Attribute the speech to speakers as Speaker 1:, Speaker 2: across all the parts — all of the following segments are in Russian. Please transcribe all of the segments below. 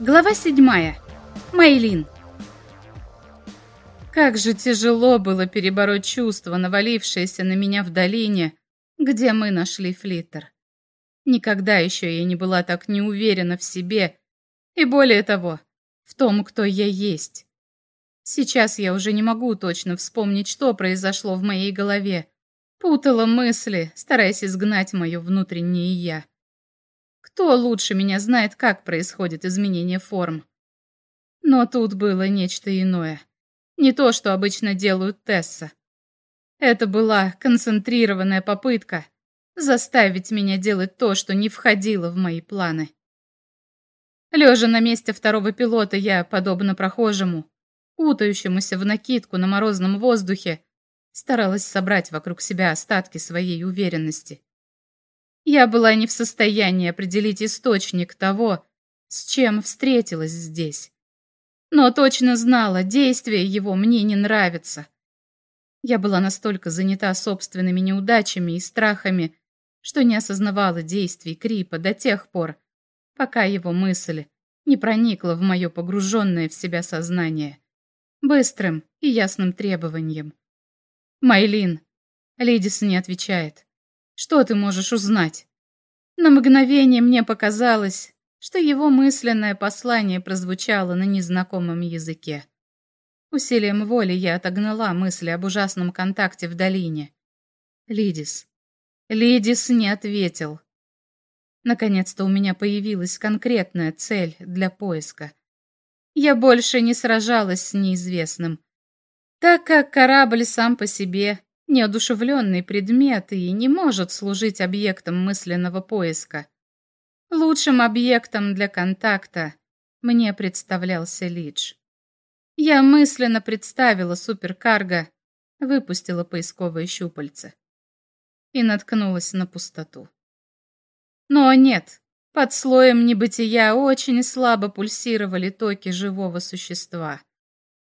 Speaker 1: Глава седьмая. Мейлин. Как же тяжело было перебороть чувство, навалившееся на меня в долине, где мы нашли флиттер. Никогда еще я не была так неуверена в себе, и более того, в том, кто я есть. Сейчас я уже не могу точно вспомнить, что произошло в моей голове. Путала мысли, стараясь изгнать мое внутреннее «я». Кто лучше меня знает, как происходит изменение форм? Но тут было нечто иное. Не то, что обычно делают Тесса. Это была концентрированная попытка заставить меня делать то, что не входило в мои планы. Лежа на месте второго пилота, я, подобно прохожему, путающемуся в накидку на морозном воздухе, старалась собрать вокруг себя остатки своей уверенности. Я была не в состоянии определить источник того, с чем встретилась здесь. Но точно знала, действие его мне не нравится. Я была настолько занята собственными неудачами и страхами, что не осознавала действий Крипа до тех пор, пока его мысль не проникла в мое погруженное в себя сознание быстрым и ясным требованием. «Майлин», — Лидис не отвечает. Что ты можешь узнать? На мгновение мне показалось, что его мысленное послание прозвучало на незнакомом языке. Усилием воли я отогнала мысли об ужасном контакте в долине. Лидис. Лидис не ответил. Наконец-то у меня появилась конкретная цель для поиска. Я больше не сражалась с неизвестным, так как корабль сам по себе неодушевленный предмет и не может служить объектом мысленного поиска. Лучшим объектом для контакта мне представлялся Лидж. Я мысленно представила суперкарго, выпустила поисковые щупальца и наткнулась на пустоту. Но нет, под слоем небытия очень слабо пульсировали токи живого существа.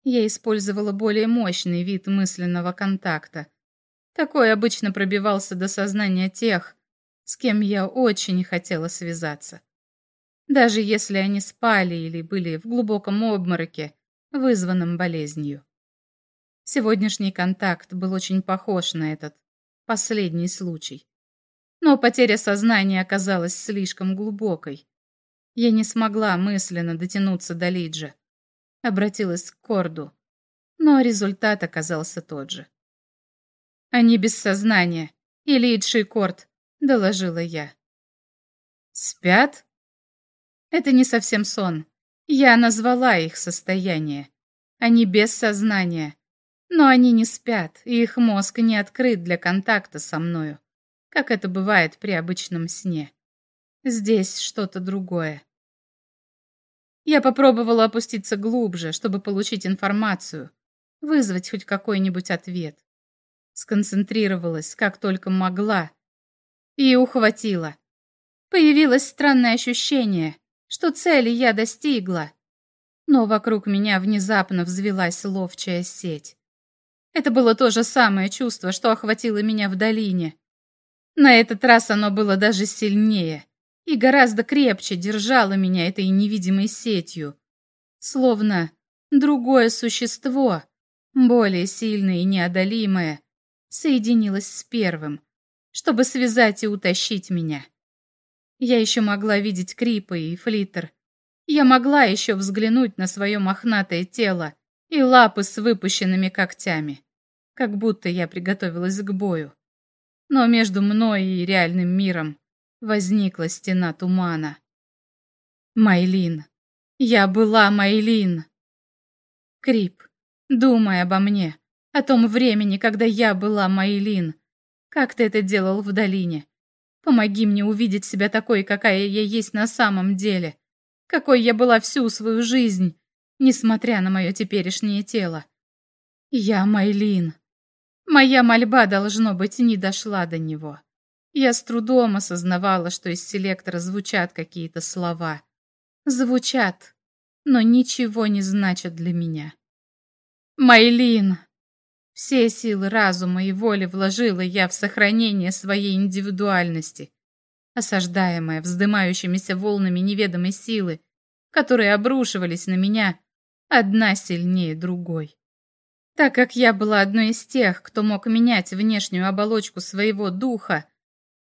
Speaker 1: Я использовала более мощный вид мысленного контакта, такой обычно пробивался до сознания тех, с кем я очень хотела связаться. Даже если они спали или были в глубоком обмороке, вызванном болезнью. Сегодняшний контакт был очень похож на этот последний случай. Но потеря сознания оказалась слишком глубокой. Я не смогла мысленно дотянуться до Лиджа. Обратилась к Корду, но результат оказался тот же. Они без сознания. Ильич и Корт, доложила я. Спят? Это не совсем сон. Я назвала их состояние. Они без сознания. Но они не спят, и их мозг не открыт для контакта со мною, как это бывает при обычном сне. Здесь что-то другое. Я попробовала опуститься глубже, чтобы получить информацию, вызвать хоть какой-нибудь ответ сконцентрировалась, как только могла, и ухватила. Появилось странное ощущение, что цели я достигла, но вокруг меня внезапно взвелась ловчая сеть. Это было то же самое чувство, что охватило меня в долине. На этот раз оно было даже сильнее и гораздо крепче держало меня этой невидимой сетью, словно другое существо, более сильное и неодолимое, соединилась с первым, чтобы связать и утащить меня. Я еще могла видеть Крипа и Флиттер. Я могла еще взглянуть на свое мохнатое тело и лапы с выпущенными когтями, как будто я приготовилась к бою. Но между мной и реальным миром возникла стена тумана. Майлин. Я была Майлин. Крип, думай обо мне, о том времени, когда я была Майлин. Как ты это делал в долине? Помоги мне увидеть себя такой, какая я есть на самом деле. Какой я была всю свою жизнь, несмотря на мое теперешнее тело. Я Майлин. Моя мольба, должно быть, не дошла до него. Я с трудом осознавала, что из селектора звучат какие-то слова. Звучат, но ничего не значат для меня. Майлин! Все силы разума и воли вложила я в сохранение своей индивидуальности. Осаждаемая вздымающимися волнами неведомой силы, которые обрушивались на меня, одна сильнее другой. Так как я была одной из тех, кто мог менять внешнюю оболочку своего духа,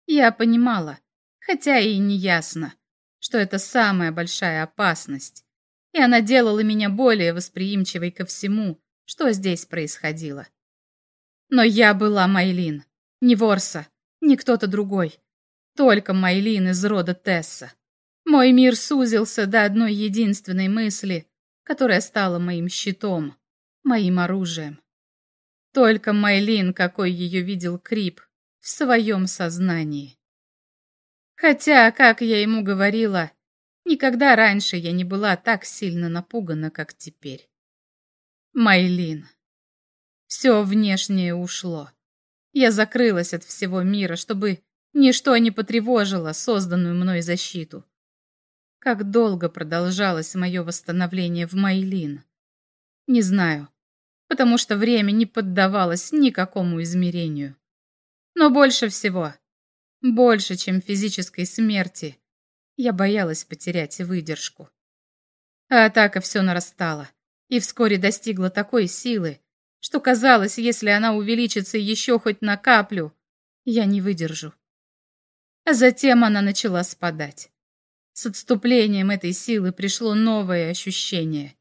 Speaker 1: я понимала, хотя и не ясно, что это самая большая опасность, и она делала меня более восприимчивой ко всему, что здесь происходило. Но я была Майлин, не Ворса, не кто-то другой, только Майлин из рода Тесса. Мой мир сузился до одной единственной мысли, которая стала моим щитом, моим оружием. Только Майлин, какой ее видел Крип, в своем сознании. Хотя, как я ему говорила, никогда раньше я не была так сильно напугана, как теперь. Майлин. Все внешнее ушло. Я закрылась от всего мира, чтобы ничто не потревожило созданную мной защиту. Как долго продолжалось мое восстановление в Майлин? Не знаю, потому что время не поддавалось никакому измерению. Но больше всего, больше, чем физической смерти, я боялась потерять выдержку. А атака все нарастала и вскоре достигла такой силы, что казалось, если она увеличится еще хоть на каплю, я не выдержу. А затем она начала спадать. С отступлением этой силы пришло новое ощущение.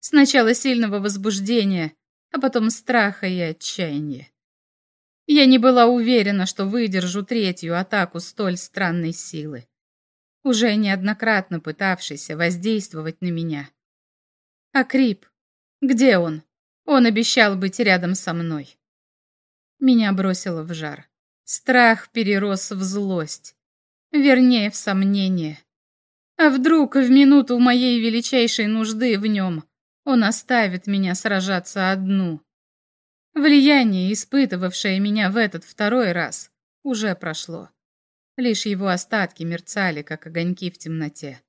Speaker 1: Сначала сильного возбуждения, а потом страха и отчаяния. Я не была уверена, что выдержу третью атаку столь странной силы, уже неоднократно пытавшейся воздействовать на меня. А Крип? Где он? Он обещал быть рядом со мной. Меня бросило в жар. Страх перерос в злость. Вернее, в сомнение. А вдруг в минуту моей величайшей нужды в нем он оставит меня сражаться одну? Влияние, испытывавшее меня в этот второй раз, уже прошло. Лишь его остатки мерцали, как огоньки в темноте.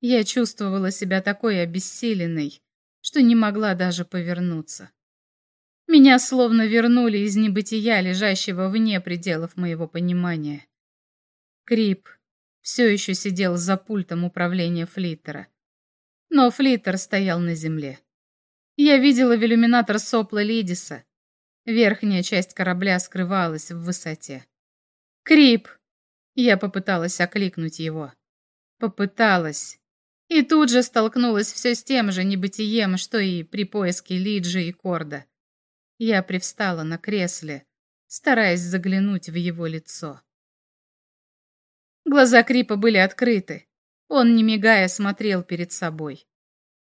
Speaker 1: Я чувствовала себя такой обессиленной, что не могла даже повернуться. Меня словно вернули из небытия, лежащего вне пределов моего понимания. Крип все еще сидел за пультом управления флиттера. Но флиттер стоял на земле. Я видела в иллюминатор сопла Лидиса. Верхняя часть корабля скрывалась в высоте. «Крип!» Я попыталась окликнуть его. Попыталась. И тут же столкнулась все с тем же небытием, что и при поиске Лиджи и Корда. Я привстала на кресле, стараясь заглянуть в его лицо. Глаза Крипа были открыты. Он, не мигая, смотрел перед собой.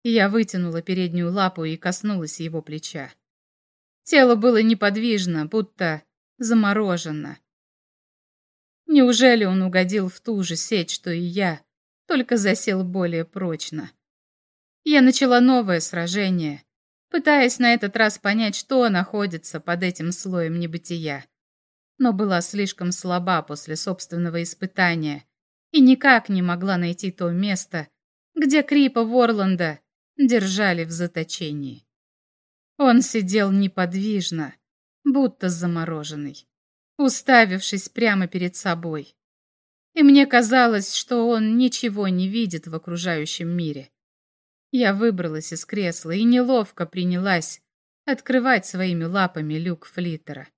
Speaker 1: Я вытянула переднюю лапу и коснулась его плеча. Тело было неподвижно, будто заморожено. Неужели он угодил в ту же сеть, что и я, только засел более прочно? Я начала новое сражение, пытаясь на этот раз понять, что находится под этим слоем небытия но была слишком слаба после собственного испытания и никак не могла найти то место, где Крипа Ворланда держали в заточении. Он сидел неподвижно, будто замороженный, уставившись прямо перед собой. И мне казалось, что он ничего не видит в окружающем мире. Я выбралась из кресла и неловко принялась открывать своими лапами люк флиттера.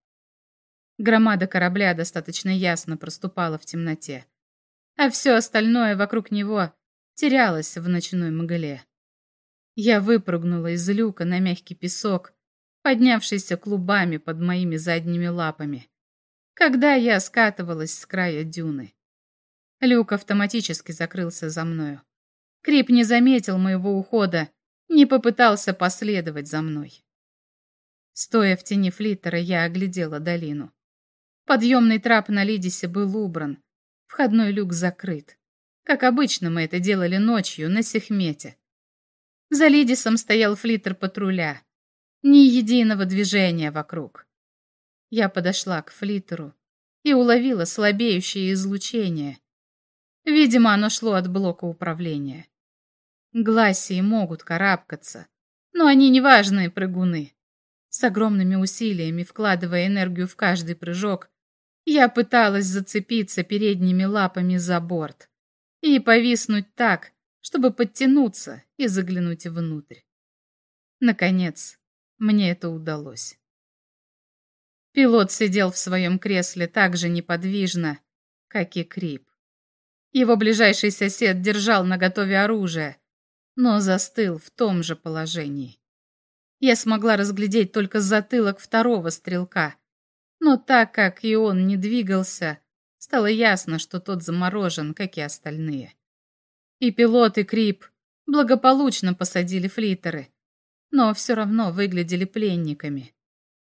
Speaker 1: Громада корабля достаточно ясно проступала в темноте, а все остальное вокруг него терялось в ночной мгле. Я выпрыгнула из люка на мягкий песок, поднявшийся клубами под моими задними лапами, когда я скатывалась с края дюны. Люк автоматически закрылся за мною. Крип не заметил моего ухода, не попытался последовать за мной. Стоя в тени флиттера, я оглядела долину. Подъемный трап на Лидисе был убран. Входной люк закрыт. Как обычно мы это делали ночью на Сехмете. За Лидисом стоял флиттер патруля. Ни единого движения вокруг. Я подошла к флиттеру и уловила слабеющее излучение. Видимо, оно шло от блока управления. Гласии могут карабкаться, но они неважные прыгуны. С огромными усилиями, вкладывая энергию в каждый прыжок, я пыталась зацепиться передними лапами за борт и повиснуть так, чтобы подтянуться и заглянуть внутрь. Наконец, мне это удалось. Пилот сидел в своем кресле так же неподвижно, как и Крип. Его ближайший сосед держал наготове оружие, но застыл в том же положении. Я смогла разглядеть только затылок второго стрелка, но так как и он не двигался, стало ясно, что тот заморожен, как и остальные. И пилот, и Крип благополучно посадили флитеры, но все равно выглядели пленниками.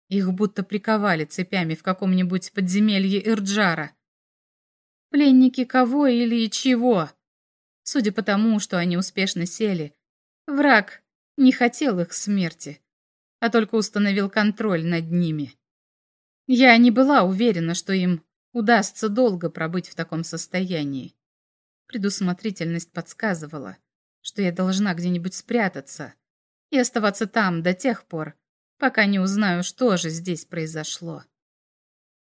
Speaker 1: Их будто приковали цепями в каком-нибудь подземелье Ирджара. Пленники кого или чего? Судя по тому, что они успешно сели, враг не хотел их смерти, а только установил контроль над ними. Я не была уверена, что им удастся долго пробыть в таком состоянии. Предусмотрительность подсказывала, что я должна где-нибудь спрятаться и оставаться там до тех пор, пока не узнаю, что же здесь произошло.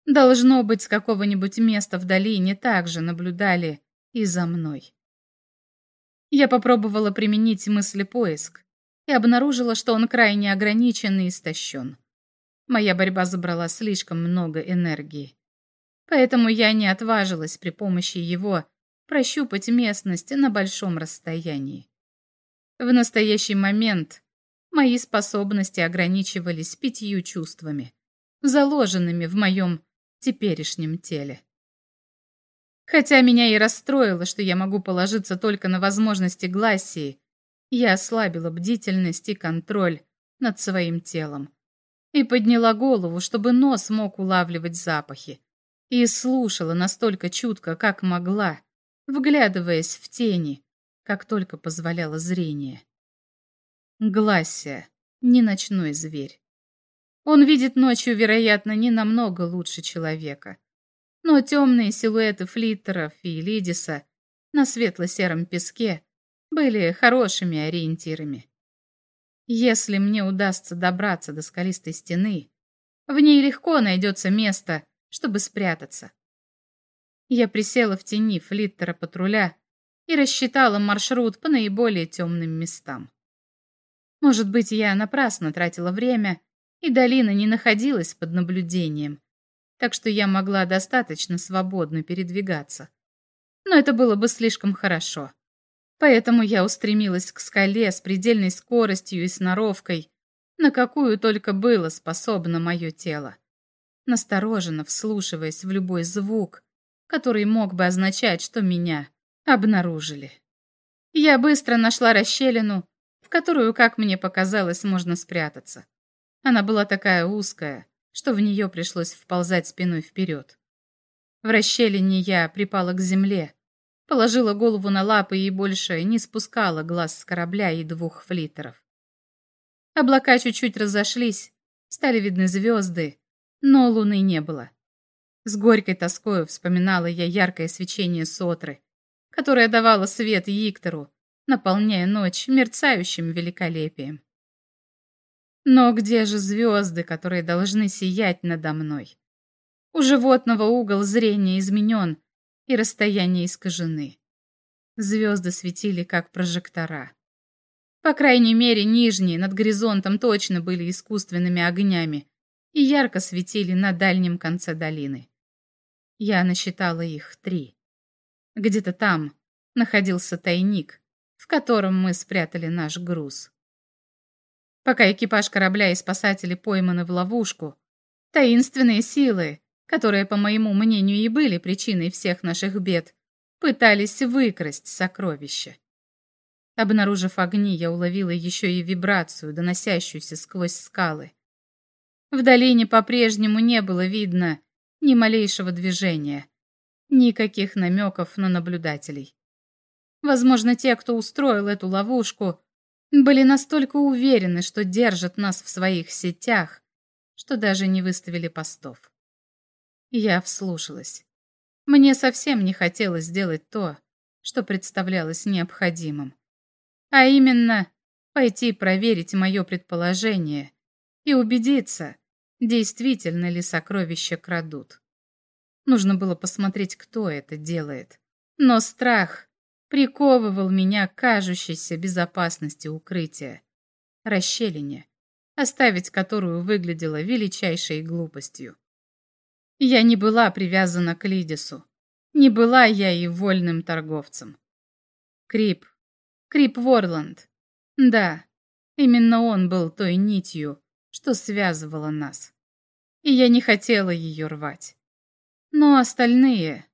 Speaker 1: Должно быть, с какого-нибудь места в долине также наблюдали и за мной. Я попробовала применить мыслепоиск и обнаружила, что он крайне ограничен и истощен. Моя борьба забрала слишком много энергии. Поэтому я не отважилась при помощи его прощупать местность на большом расстоянии. В настоящий момент мои способности ограничивались пятью чувствами, заложенными в моем теперешнем теле. Хотя меня и расстроило, что я могу положиться только на возможности Гласии, я ослабила бдительность и контроль над своим телом и подняла голову, чтобы нос мог улавливать запахи, и слушала настолько чутко, как могла, вглядываясь в тени, как только позволяло зрение. Гласия, не ночной зверь. Он видит ночью, вероятно, не намного лучше человека. Но темные силуэты флиттеров и Лидиса на светло-сером песке были хорошими ориентирами. Если мне удастся добраться до скалистой стены, в ней легко найдется место, чтобы спрятаться. Я присела в тени флиттера патруля и рассчитала маршрут по наиболее темным местам. Может быть, я напрасно тратила время, и долина не находилась под наблюдением, так что я могла достаточно свободно передвигаться. Но это было бы слишком хорошо. Поэтому я устремилась к скале с предельной скоростью и сноровкой, на какую только было способно мое тело. Настороженно вслушиваясь в любой звук, который мог бы означать, что меня обнаружили. Я быстро нашла расщелину, в которую, как мне показалось, можно спрятаться. Она была такая узкая, что в нее пришлось вползать спиной вперед. В расщелине я припала к земле, Положила голову на лапы и больше не спускала глаз с корабля и двух флитеров. Облака чуть-чуть разошлись, стали видны звезды, но луны не было. С горькой тоскою вспоминала я яркое свечение Сотры, которое давало свет Виктору, наполняя ночь мерцающим великолепием. Но где же звезды, которые должны сиять надо мной? У животного угол зрения изменен, и расстояния искажены. Звезды светили, как прожектора. По крайней мере, нижние над горизонтом точно были искусственными огнями и ярко светили на дальнем конце долины. Я насчитала их три. Где-то там находился тайник, в котором мы спрятали наш груз. Пока экипаж корабля и спасатели пойманы в ловушку, таинственные силы, которые, по моему мнению, и были причиной всех наших бед, пытались выкрасть сокровища. Обнаружив огни, я уловила еще и вибрацию, доносящуюся сквозь скалы. В долине по-прежнему не было видно ни малейшего движения, никаких намеков на наблюдателей. Возможно, те, кто устроил эту ловушку, были настолько уверены, что держат нас в своих сетях, что даже не выставили постов. Я вслушалась. Мне совсем не хотелось сделать то, что представлялось необходимым. А именно, пойти проверить мое предположение и убедиться, действительно ли сокровища крадут. Нужно было посмотреть, кто это делает. Но страх приковывал меня к кажущейся безопасности укрытия, расщелине, оставить которую выглядело величайшей глупостью. Я не была привязана к Лидису, не была я и вольным торговцем. Крип, Крип Ворланд, да, именно он был той нитью, что связывала нас, и я не хотела ее рвать. Но остальные...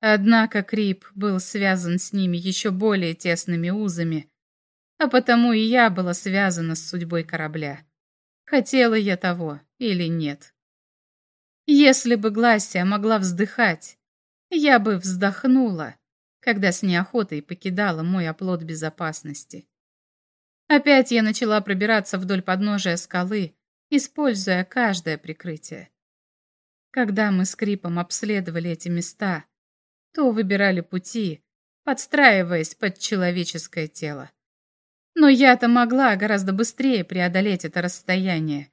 Speaker 1: Однако Крип был связан с ними еще более тесными узами, а потому и я была связана с судьбой корабля. Хотела я того или нет. Если бы Гласия могла вздыхать, я бы вздохнула, когда с неохотой покидала мой оплот безопасности. Опять я начала пробираться вдоль подножия скалы, используя каждое прикрытие. Когда мы с Крипом обследовали эти места, то выбирали пути, подстраиваясь под человеческое тело. Но я-то могла гораздо быстрее преодолеть это расстояние,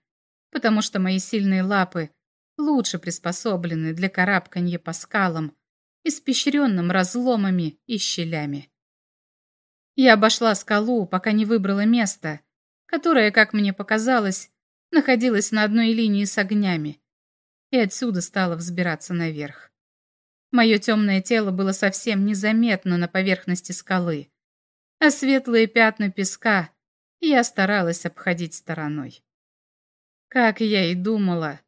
Speaker 1: потому что мои сильные лапы лучше приспособлены для карабканья по скалам, испещренным разломами и щелями. Я обошла скалу, пока не выбрала место, которое, как мне показалось, находилось на одной линии с огнями, и отсюда стала взбираться наверх. Мое темное тело было совсем незаметно на поверхности скалы, а светлые пятна песка я старалась обходить стороной. Как я и думала,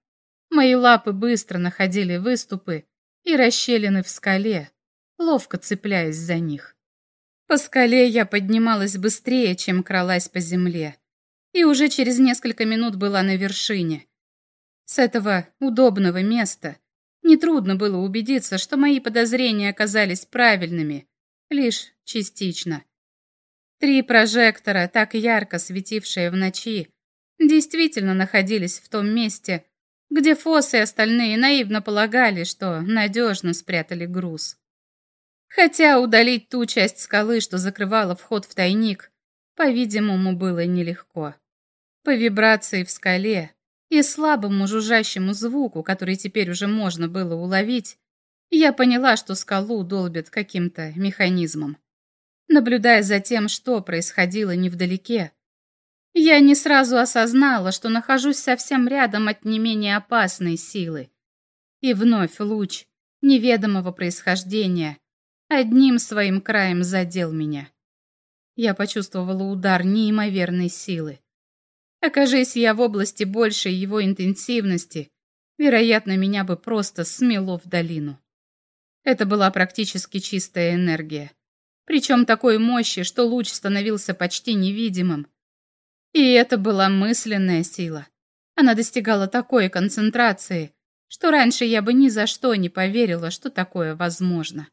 Speaker 1: мои лапы быстро находили выступы и расщелины в скале, ловко цепляясь за них. По скале я поднималась быстрее, чем кралась по земле, и уже через несколько минут была на вершине. С этого удобного места нетрудно было убедиться, что мои подозрения оказались правильными, лишь частично. Три прожектора, так ярко светившие в ночи, действительно находились в том месте, где Фосс и остальные наивно полагали, что надежно спрятали груз. Хотя удалить ту часть скалы, что закрывала вход в тайник, по-видимому, было нелегко. По вибрации в скале и слабому жужжащему звуку, который теперь уже можно было уловить, я поняла, что скалу долбят каким-то механизмом. Наблюдая за тем, что происходило невдалеке, я не сразу осознала, что нахожусь совсем рядом от не менее опасной силы. И вновь луч неведомого происхождения одним своим краем задел меня. Я почувствовала удар неимоверной силы. Окажись я в области большей его интенсивности, вероятно, меня бы просто смело в долину. Это была практически чистая энергия. Причем такой мощи, что луч становился почти невидимым, и это была мысленная сила. Она достигала такой концентрации, что раньше я бы ни за что не поверила, что такое возможно.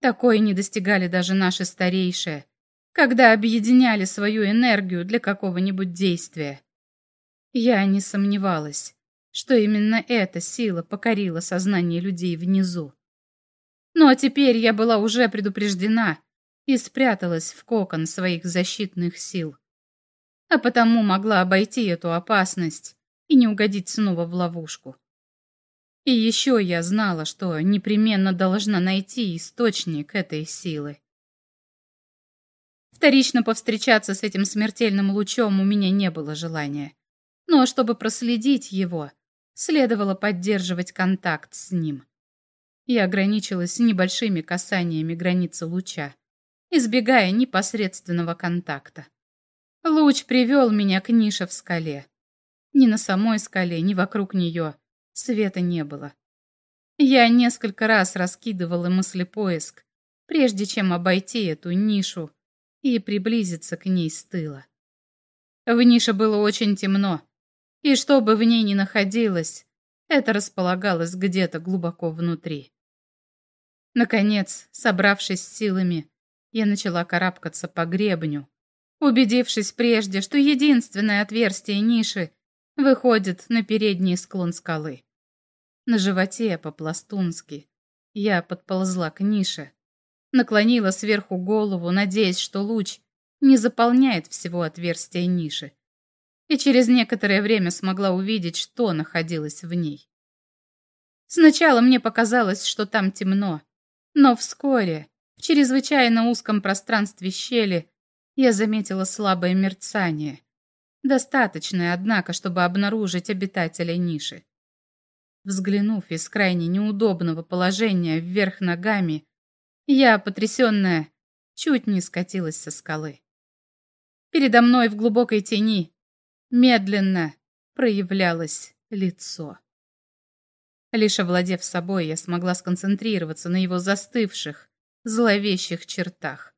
Speaker 1: Такое не достигали даже наши старейшие, когда объединяли свою энергию для какого-нибудь действия. Я не сомневалась, что именно эта сила покорила сознание людей внизу. Но теперь я была уже предупреждена и спряталась в кокон своих защитных сил а потому могла обойти эту опасность и не угодить снова в ловушку. И еще я знала, что непременно должна найти источник этой силы. Вторично повстречаться с этим смертельным лучом у меня не было желания. Но чтобы проследить его, следовало поддерживать контакт с ним. Я ограничилась небольшими касаниями границы луча, избегая непосредственного контакта. Луч привел меня к нише в скале. Ни на самой скале, ни вокруг нее света не было. Я несколько раз раскидывала мыслепоиск, прежде чем обойти эту нишу и приблизиться к ней с тыла. В нише было очень темно, и что бы в ней ни находилось, это располагалось где-то глубоко внутри. Наконец, собравшись силами, я начала карабкаться по гребню, убедившись прежде, что единственное отверстие ниши выходит на передний склон скалы. На животе по-пластунски я подползла к нише, наклонила сверху голову, надеясь, что луч не заполняет всего отверстия ниши, и через некоторое время смогла увидеть, что находилось в ней. Сначала мне показалось, что там темно, но вскоре В чрезвычайно узком пространстве щели я заметила слабое мерцание, достаточное, однако, чтобы обнаружить обитателя ниши. Взглянув из крайне неудобного положения вверх ногами, я, потрясенная, чуть не скатилась со скалы. Передо мной в глубокой тени медленно проявлялось лицо. Лишь овладев собой, я смогла сконцентрироваться на его застывших, зловещих чертах.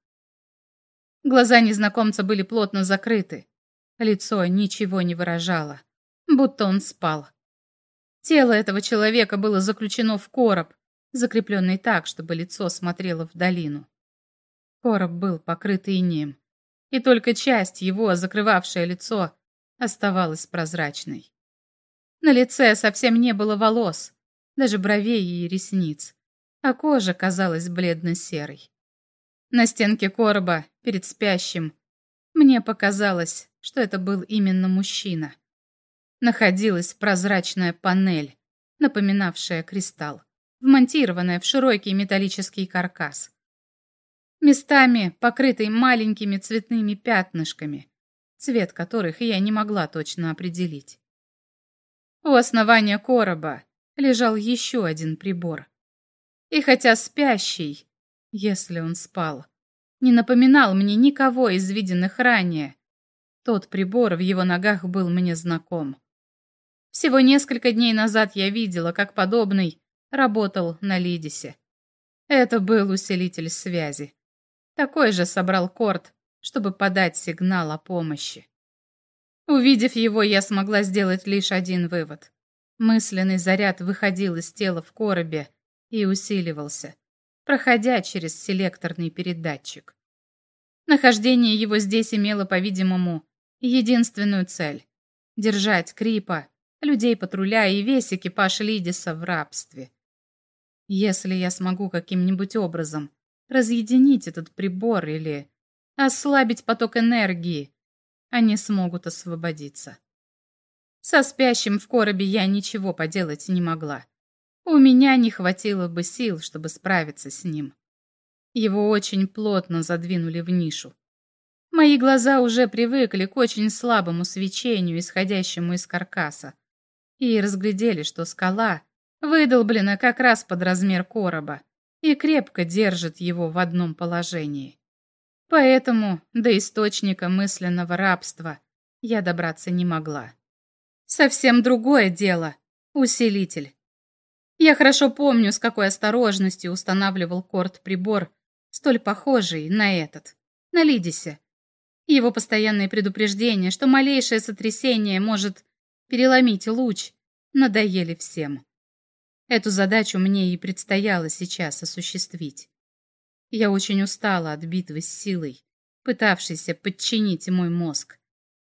Speaker 1: Глаза незнакомца были плотно закрыты. Лицо ничего не выражало, будто он спал. Тело этого человека было заключено в короб, закрепленный так, чтобы лицо смотрело в долину. Короб был покрыт инеем, и только часть его, закрывавшая лицо, оставалась прозрачной. На лице совсем не было волос, даже бровей и ресниц а кожа казалась бледно-серой. На стенке короба, перед спящим, мне показалось, что это был именно мужчина. Находилась прозрачная панель, напоминавшая кристалл, вмонтированная в широкий металлический каркас. Местами покрытый маленькими цветными пятнышками, цвет которых я не могла точно определить. У основания короба лежал еще один прибор. И хотя спящий, если он спал, не напоминал мне никого из виденных ранее, тот прибор в его ногах был мне знаком. Всего несколько дней назад я видела, как подобный работал на Лидисе. Это был усилитель связи. Такой же собрал корт, чтобы подать сигнал о помощи. Увидев его, я смогла сделать лишь один вывод. Мысленный заряд выходил из тела в коробе, и усиливался, проходя через селекторный передатчик. Нахождение его здесь имело, по-видимому, единственную цель — держать Крипа, людей патруля и весь экипаж Лидиса в рабстве. Если я смогу каким-нибудь образом разъединить этот прибор или ослабить поток энергии, они смогут освободиться. Со спящим в коробе я ничего поделать не могла. У меня не хватило бы сил, чтобы справиться с ним. Его очень плотно задвинули в нишу. Мои глаза уже привыкли к очень слабому свечению, исходящему из каркаса, и разглядели, что скала выдолблена как раз под размер короба и крепко держит его в одном положении. Поэтому до источника мысленного рабства я добраться не могла. Совсем другое дело — усилитель. Я хорошо помню, с какой осторожностью устанавливал корт-прибор, столь похожий на этот, на Лидисе. Его постоянные предупреждения, что малейшее сотрясение может переломить луч, надоели всем. Эту задачу мне и предстояло сейчас осуществить. Я очень устала от битвы с силой, пытавшейся подчинить мой мозг.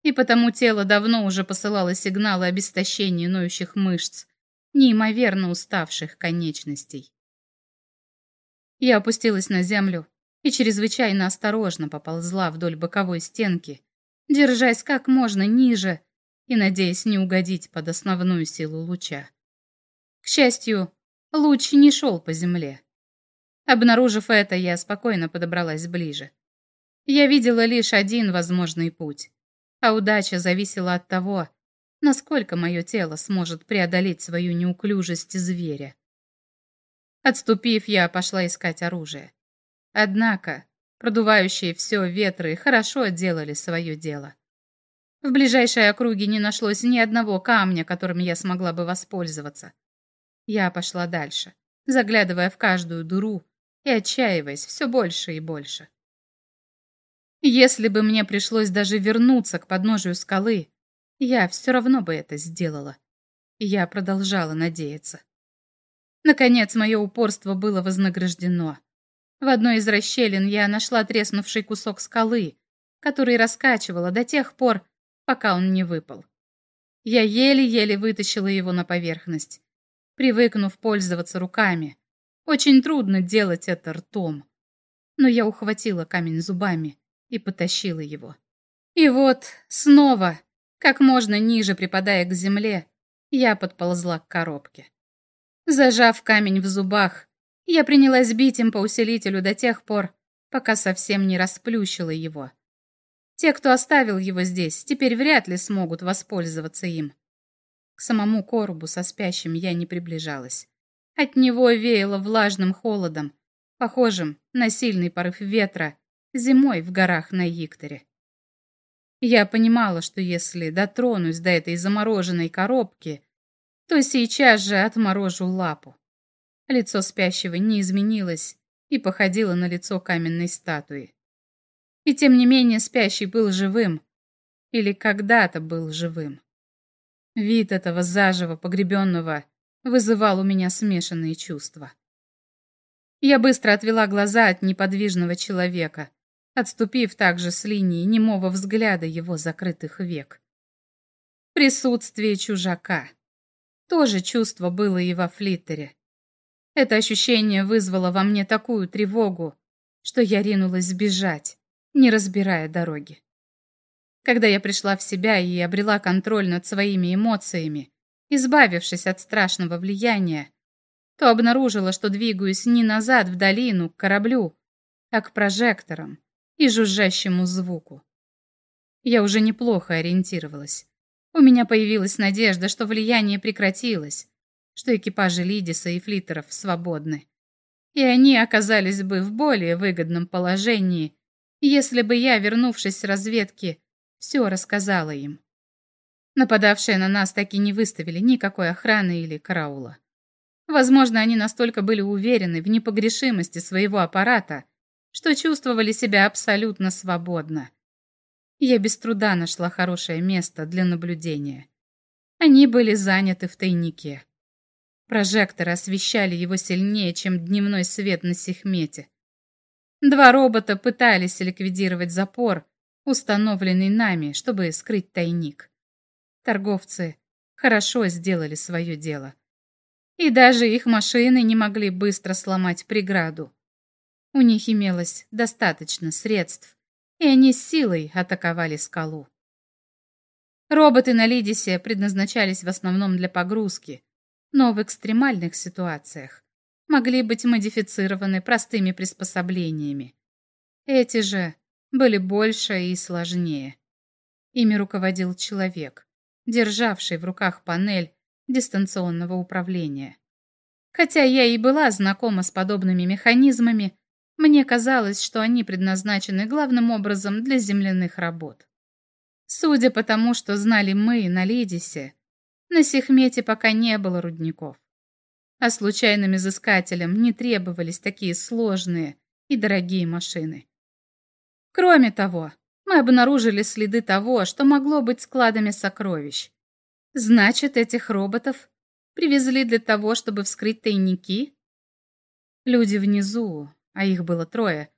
Speaker 1: И потому тело давно уже посылало сигналы об истощении ноющих мышц, неимоверно уставших конечностей. Я опустилась на землю и чрезвычайно осторожно поползла вдоль боковой стенки, держась как можно ниже и надеясь не угодить под основную силу луча. К счастью, луч не шел по земле. Обнаружив это, я спокойно подобралась ближе. Я видела лишь один возможный путь, а удача зависела от того, насколько мое тело сможет преодолеть свою неуклюжесть зверя. Отступив, я пошла искать оружие. Однако, продувающие все ветры хорошо делали свое дело. В ближайшей округе не нашлось ни одного камня, которым я смогла бы воспользоваться. Я пошла дальше, заглядывая в каждую дыру и отчаиваясь все больше и больше. Если бы мне пришлось даже вернуться к подножию скалы, я все равно бы это сделала. Я продолжала надеяться. Наконец, мое упорство было вознаграждено. В одной из расщелин я нашла треснувший кусок скалы, который раскачивала до тех пор, пока он не выпал. Я еле-еле вытащила его на поверхность, привыкнув пользоваться руками. Очень трудно делать это ртом. Но я ухватила камень зубами и потащила его. И вот снова как можно ниже припадая к земле, я подползла к коробке. Зажав камень в зубах, Я принялась бить им по усилителю до тех пор, пока совсем не расплющила его. Те, кто оставил его здесь, теперь вряд ли смогут воспользоваться им. К самому коробу со спящим я не приближалась. От него веяло влажным холодом, похожим на сильный порыв ветра зимой в горах на Якторе. Я понимала, что если дотронусь до этой замороженной коробки, то сейчас же отморожу лапу. Лицо спящего не изменилось и походило на лицо каменной статуи. И тем не менее спящий был живым, или когда-то был живым. Вид этого заживо погребенного вызывал у меня смешанные чувства. Я быстро отвела глаза от неподвижного человека, отступив также с линии немого взгляда его закрытых век. Присутствие чужака. тоже чувство было и во флиттере. Это ощущение вызвало во мне такую тревогу, что я ринулась бежать, не разбирая дороги. Когда я пришла в себя и обрела контроль над своими эмоциями, избавившись от страшного влияния, то обнаружила, что двигаюсь не назад в долину, к кораблю, а к прожекторам, и жужжащему звуку. Я уже неплохо ориентировалась. У меня появилась надежда, что влияние прекратилось, что экипажи Лидиса и Флиттеров свободны. И они оказались бы в более выгодном положении, если бы я, вернувшись с разведки, все рассказала им. Нападавшие на нас так и не выставили никакой охраны или караула. Возможно, они настолько были уверены в непогрешимости своего аппарата, что чувствовали себя абсолютно свободно. Я без труда нашла хорошее место для наблюдения. Они были заняты в тайнике. Прожекторы освещали его сильнее, чем дневной свет на Сехмете. Два робота пытались ликвидировать запор, установленный нами, чтобы скрыть тайник. Торговцы хорошо сделали свое дело. И даже их машины не могли быстро сломать преграду. У них имелось достаточно средств, и они с силой атаковали скалу. Роботы на Лидисе предназначались в основном для погрузки, но в экстремальных ситуациях могли быть модифицированы простыми приспособлениями. Эти же были больше и сложнее. Ими руководил человек, державший в руках панель дистанционного управления. Хотя я и была знакома с подобными механизмами, мне казалось, что они предназначены главным образом для земляных работ. Судя по тому, что знали мы на Лидисе, на Сехмете пока не было рудников. А случайным изыскателям не требовались такие сложные и дорогие машины. Кроме того, мы обнаружили следы того, что могло быть складами сокровищ. Значит, этих роботов привезли для того, чтобы вскрыть тайники? Люди внизу, а их было трое,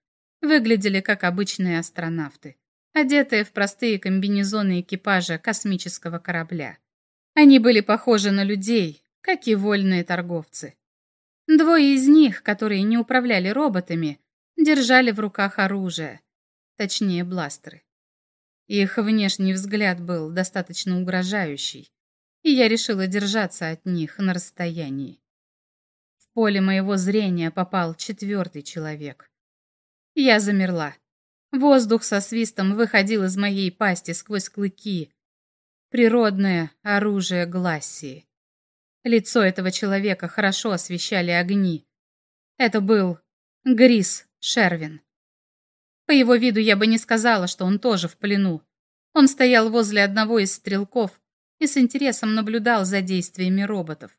Speaker 1: выглядели как обычные астронавты, одетые в простые комбинезоны экипажа космического корабля. Они были похожи на людей, как и вольные торговцы. Двое из них, которые не управляли роботами, держали в руках оружие, точнее бластеры. Их внешний взгляд был достаточно угрожающий, и я решила держаться от них на расстоянии поле моего зрения попал четвертый человек. Я замерла. Воздух со свистом выходил из моей пасти сквозь клыки. Природное оружие Глассии. Лицо этого человека хорошо освещали огни. Это был Грис Шервин. По его виду я бы не сказала, что он тоже в плену. Он стоял возле одного из стрелков и с интересом наблюдал за действиями роботов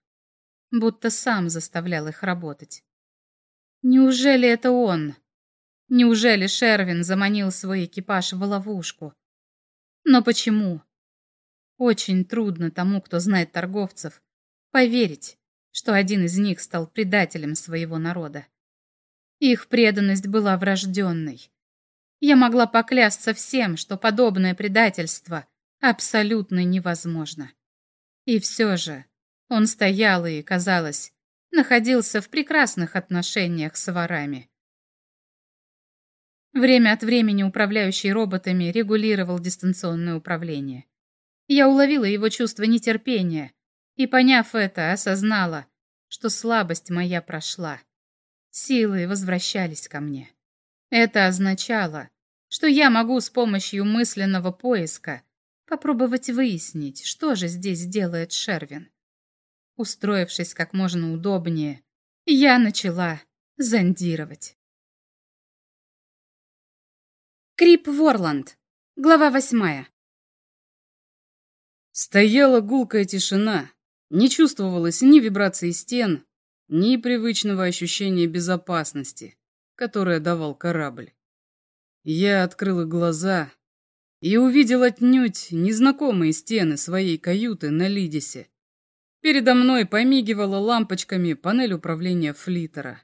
Speaker 1: будто сам заставлял их работать. Неужели это он? Неужели Шервин заманил свой экипаж в ловушку? Но почему? Очень трудно тому, кто знает торговцев, поверить, что один из них стал предателем своего народа. Их преданность была врожденной. Я могла поклясться всем, что подобное предательство абсолютно невозможно. И все же он стоял и, казалось, находился в прекрасных отношениях с ворами. Время от времени управляющий роботами регулировал дистанционное управление. Я уловила его чувство нетерпения и, поняв это, осознала, что слабость моя прошла. Силы возвращались ко мне. Это означало, что я могу с помощью мысленного поиска попробовать выяснить, что же здесь делает Шервин. Устроившись как можно удобнее, я начала зондировать. Крип Ворланд. Глава восьмая.
Speaker 2: Стояла гулкая тишина. Не чувствовалось ни вибрации стен, ни привычного ощущения безопасности, которое давал корабль. Я открыла глаза и увидел отнюдь незнакомые стены своей каюты на Лидисе. Передо мной помигивала лампочками панель управления флитера.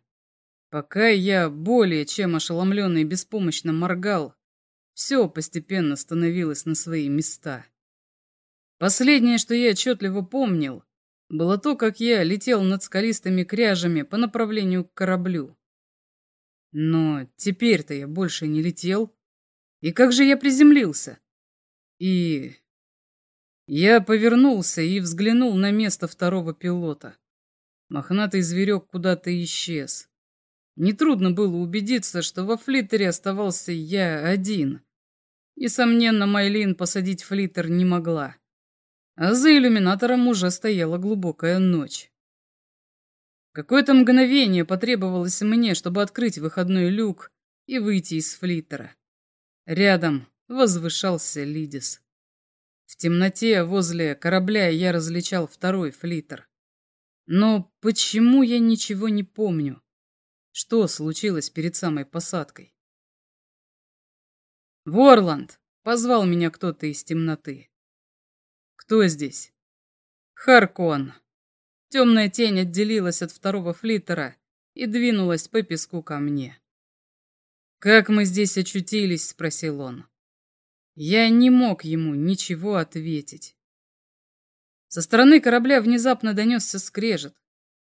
Speaker 2: Пока я, более чем ошеломленный беспомощно моргал, все постепенно становилось на свои места. Последнее, что я отчетливо помнил, было то, как я летел над скалистыми кряжами по направлению к кораблю. Но теперь-то я больше не летел. И как же я приземлился? И... Я повернулся и взглянул на место второго пилота. Мохнатый зверек куда-то исчез. Нетрудно было убедиться, что во флиттере оставался я один. И, сомненно, Майлин посадить флиттер не могла. А за иллюминатором уже стояла глубокая ночь. Какое-то мгновение потребовалось мне, чтобы открыть выходной люк и выйти из флиттера. Рядом возвышался Лидис. В темноте возле корабля я различал второй флиттер. Но почему я ничего не помню? Что случилось перед самой посадкой? «Ворланд!» — позвал меня кто-то из темноты. «Кто здесь?» «Харкон!» Темная тень отделилась от второго флиттера и двинулась по песку ко мне. «Как мы здесь очутились?» — спросил он. Я не мог ему ничего ответить. Со стороны корабля внезапно донесся скрежет.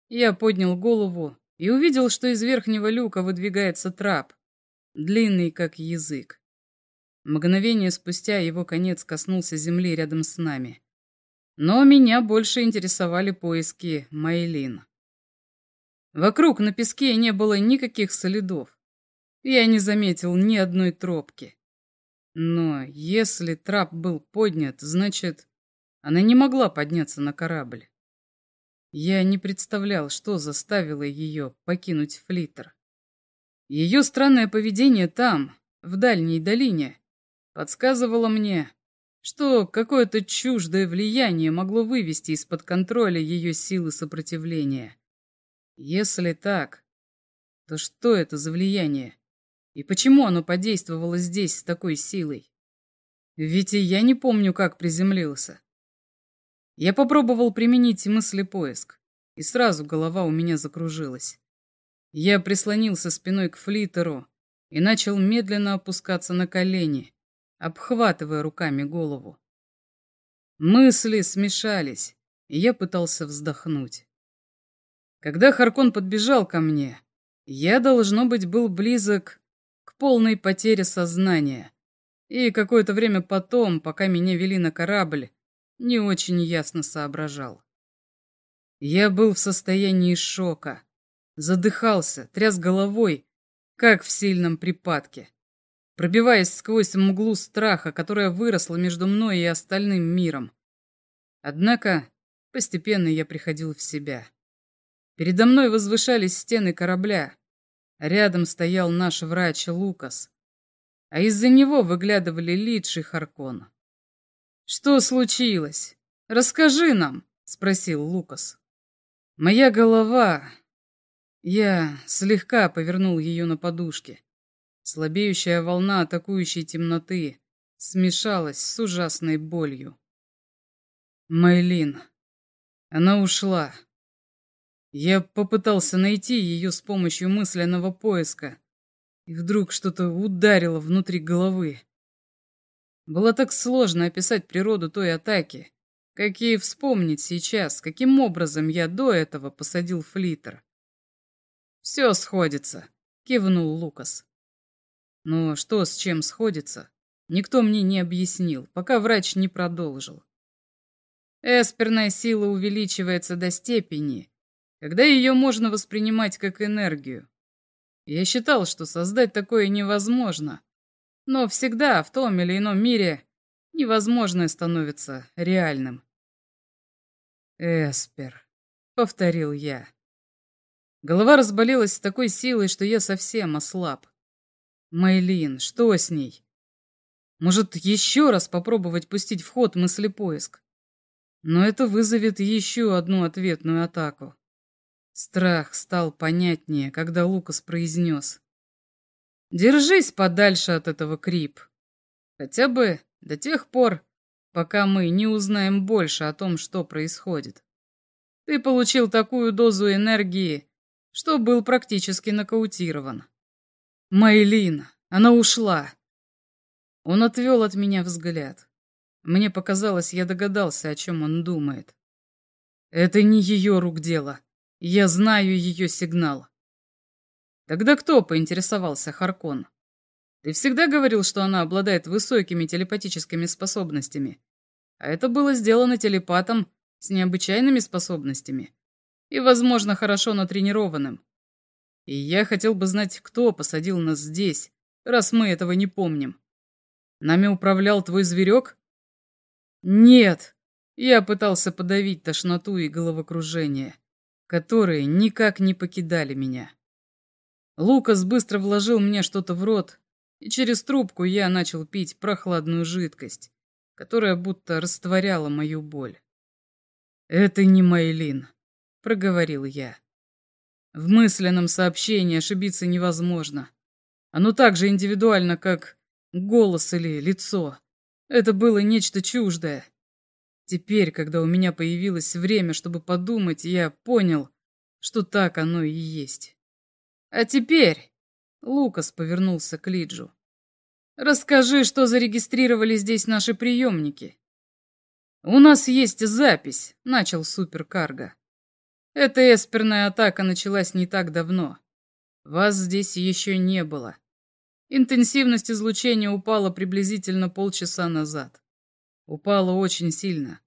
Speaker 2: Я поднял голову и увидел, что из верхнего люка выдвигается трап, длинный как язык. Мгновение спустя его конец коснулся земли рядом с нами. Но меня больше интересовали поиски Майлин. Вокруг на песке не было никаких следов. Я не заметил ни одной тропки. Но если трап был поднят, значит, она не могла подняться на корабль. Я не представлял, что заставило ее покинуть флиттер. Ее странное поведение там, в дальней долине, подсказывало мне, что какое-то чуждое влияние могло вывести из-под контроля ее силы сопротивления. Если так, то что это за влияние? И почему оно подействовало здесь с такой силой? Ведь и я не помню, как приземлился. Я попробовал применить мыслепоиск, и сразу голова у меня закружилась. Я прислонился спиной к флитеру и начал медленно опускаться на колени, обхватывая руками голову. Мысли смешались, и я пытался вздохнуть. Когда Харкон подбежал ко мне, я, должно быть, был близок к полной потере сознания. И какое-то время потом, пока меня вели на корабль, не очень ясно соображал. Я был в состоянии шока, задыхался, тряс головой, как в сильном припадке пробиваясь сквозь мглу страха, которая выросла между мной и остальным миром. Однако постепенно я приходил в себя. Передо мной возвышались стены корабля. Рядом стоял наш врач Лукас, а из-за него выглядывали Лидж и Харкон. «Что случилось? Расскажи нам!» — спросил Лукас. «Моя голова...» Я слегка повернул ее на подушке. Слабеющая волна атакующей темноты смешалась с ужасной болью. Майлин. Она ушла. Я попытался найти ее с помощью мысленного поиска, и вдруг что-то ударило внутри головы. Было так сложно описать природу той атаки, как и вспомнить сейчас, каким образом я до этого посадил флиттер. «Все сходится», — кивнул Лукас. Но что с чем сходится, никто мне не объяснил, пока врач не продолжил. Эсперная сила увеличивается до степени, когда ее можно воспринимать как энергию, Я считал, что создать такое невозможно, но всегда в том или ином мире невозможное становится реальным. «Эспер», — повторил я. Голова разболелась с такой силой, что я совсем ослаб. Мейлин, что с ней? Может, еще раз попробовать пустить в ход мыслепоиск? Но это вызовет еще одну ответную атаку. Страх стал понятнее, когда Лукас произнес. «Держись подальше от этого Крип. Хотя бы до тех пор, пока мы не узнаем больше о том, что происходит. Ты получил такую дозу энергии, что был практически нокаутирован. Майлин, она ушла!» Он отвел от меня взгляд. Мне показалось, я догадался, о чем он думает. «Это не ее рук дело», я знаю ее сигнал. Тогда кто поинтересовался Харкон? Ты всегда говорил, что она обладает высокими телепатическими способностями. А это было сделано телепатом с необычайными способностями. И, возможно, хорошо натренированным. И я хотел бы знать, кто посадил нас здесь, раз мы этого не помним. Нами управлял твой зверек? Нет. Я пытался подавить тошноту и головокружение которые никак не покидали меня. Лукас быстро вложил мне что-то в рот, и через трубку я начал пить прохладную жидкость, которая будто растворяла мою боль. «Это не Майлин», — проговорил я. В мысленном сообщении ошибиться невозможно. Оно так же индивидуально, как голос или лицо. Это было нечто чуждое. Теперь, когда у меня появилось время, чтобы подумать, я понял, что так оно и есть. А теперь... Лукас повернулся к Лиджу. «Расскажи, что зарегистрировали здесь наши приемники». «У нас есть запись», — начал суперкарго. «Эта эсперная атака началась не так давно. Вас здесь еще не было. Интенсивность излучения упала приблизительно полчаса назад. Упала очень сильно.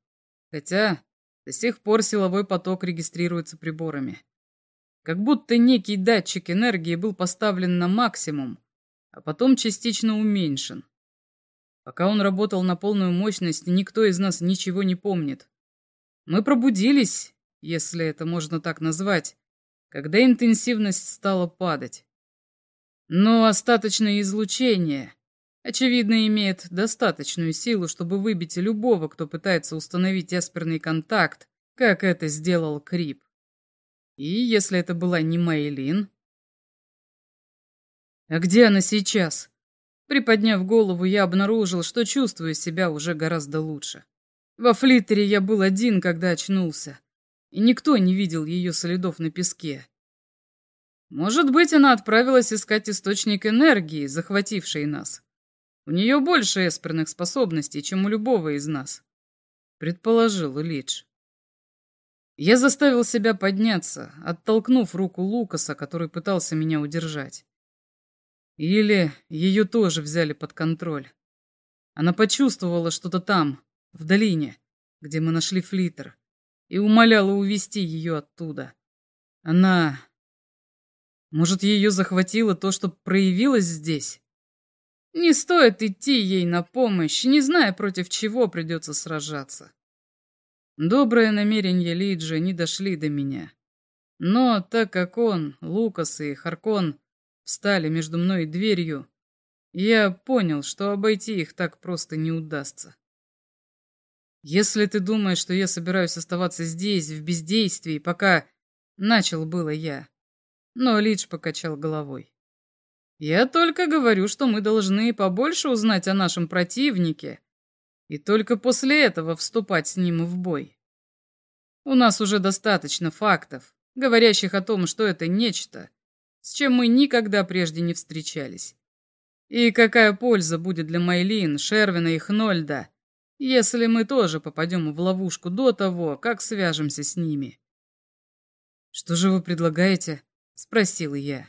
Speaker 2: Хотя до сих пор силовой поток регистрируется приборами. Как будто некий датчик энергии был поставлен на максимум, а потом частично уменьшен. Пока он работал на полную мощность, никто из нас ничего не помнит. Мы пробудились, если это можно так назвать, когда интенсивность стала падать. Но остаточное излучение, очевидно, имеет достаточную силу, чтобы выбить любого, кто пытается установить эсперный контакт, как это сделал Крип. И если это была не Мейлин... А где она сейчас? Приподняв голову, я обнаружил, что чувствую себя уже гораздо лучше. Во флиттере я был один, когда очнулся, и никто не видел ее следов на песке. Может быть, она отправилась искать источник энергии, захвативший нас. У нее больше эсперных способностей, чем у любого из нас, предположил Лидж. Я заставил себя подняться, оттолкнув руку Лукаса, который пытался меня удержать. Или ее тоже взяли под контроль. Она почувствовала что-то там, в долине, где мы нашли флиттер, и умоляла увести ее оттуда. Она... Может, ее захватило то, что проявилось здесь? Не стоит идти ей на помощь, не зная, против чего придется сражаться. Добрые намерения Лиджи не дошли до меня. Но так как он, Лукас и Харкон встали между мной и дверью, я понял, что обойти их так просто не удастся. Если ты думаешь, что я собираюсь оставаться здесь, в бездействии, пока... Начал было я. Но Лидж покачал головой. Я только говорю, что мы должны побольше узнать о нашем противнике и только после этого вступать с ним в бой. У нас уже достаточно фактов, говорящих о том, что это нечто, с чем мы никогда прежде не встречались. И какая польза будет для Майлин, Шервина и Хнольда, если мы тоже попадем в ловушку до того, как свяжемся с ними? «Что же вы предлагаете?» — спросил я.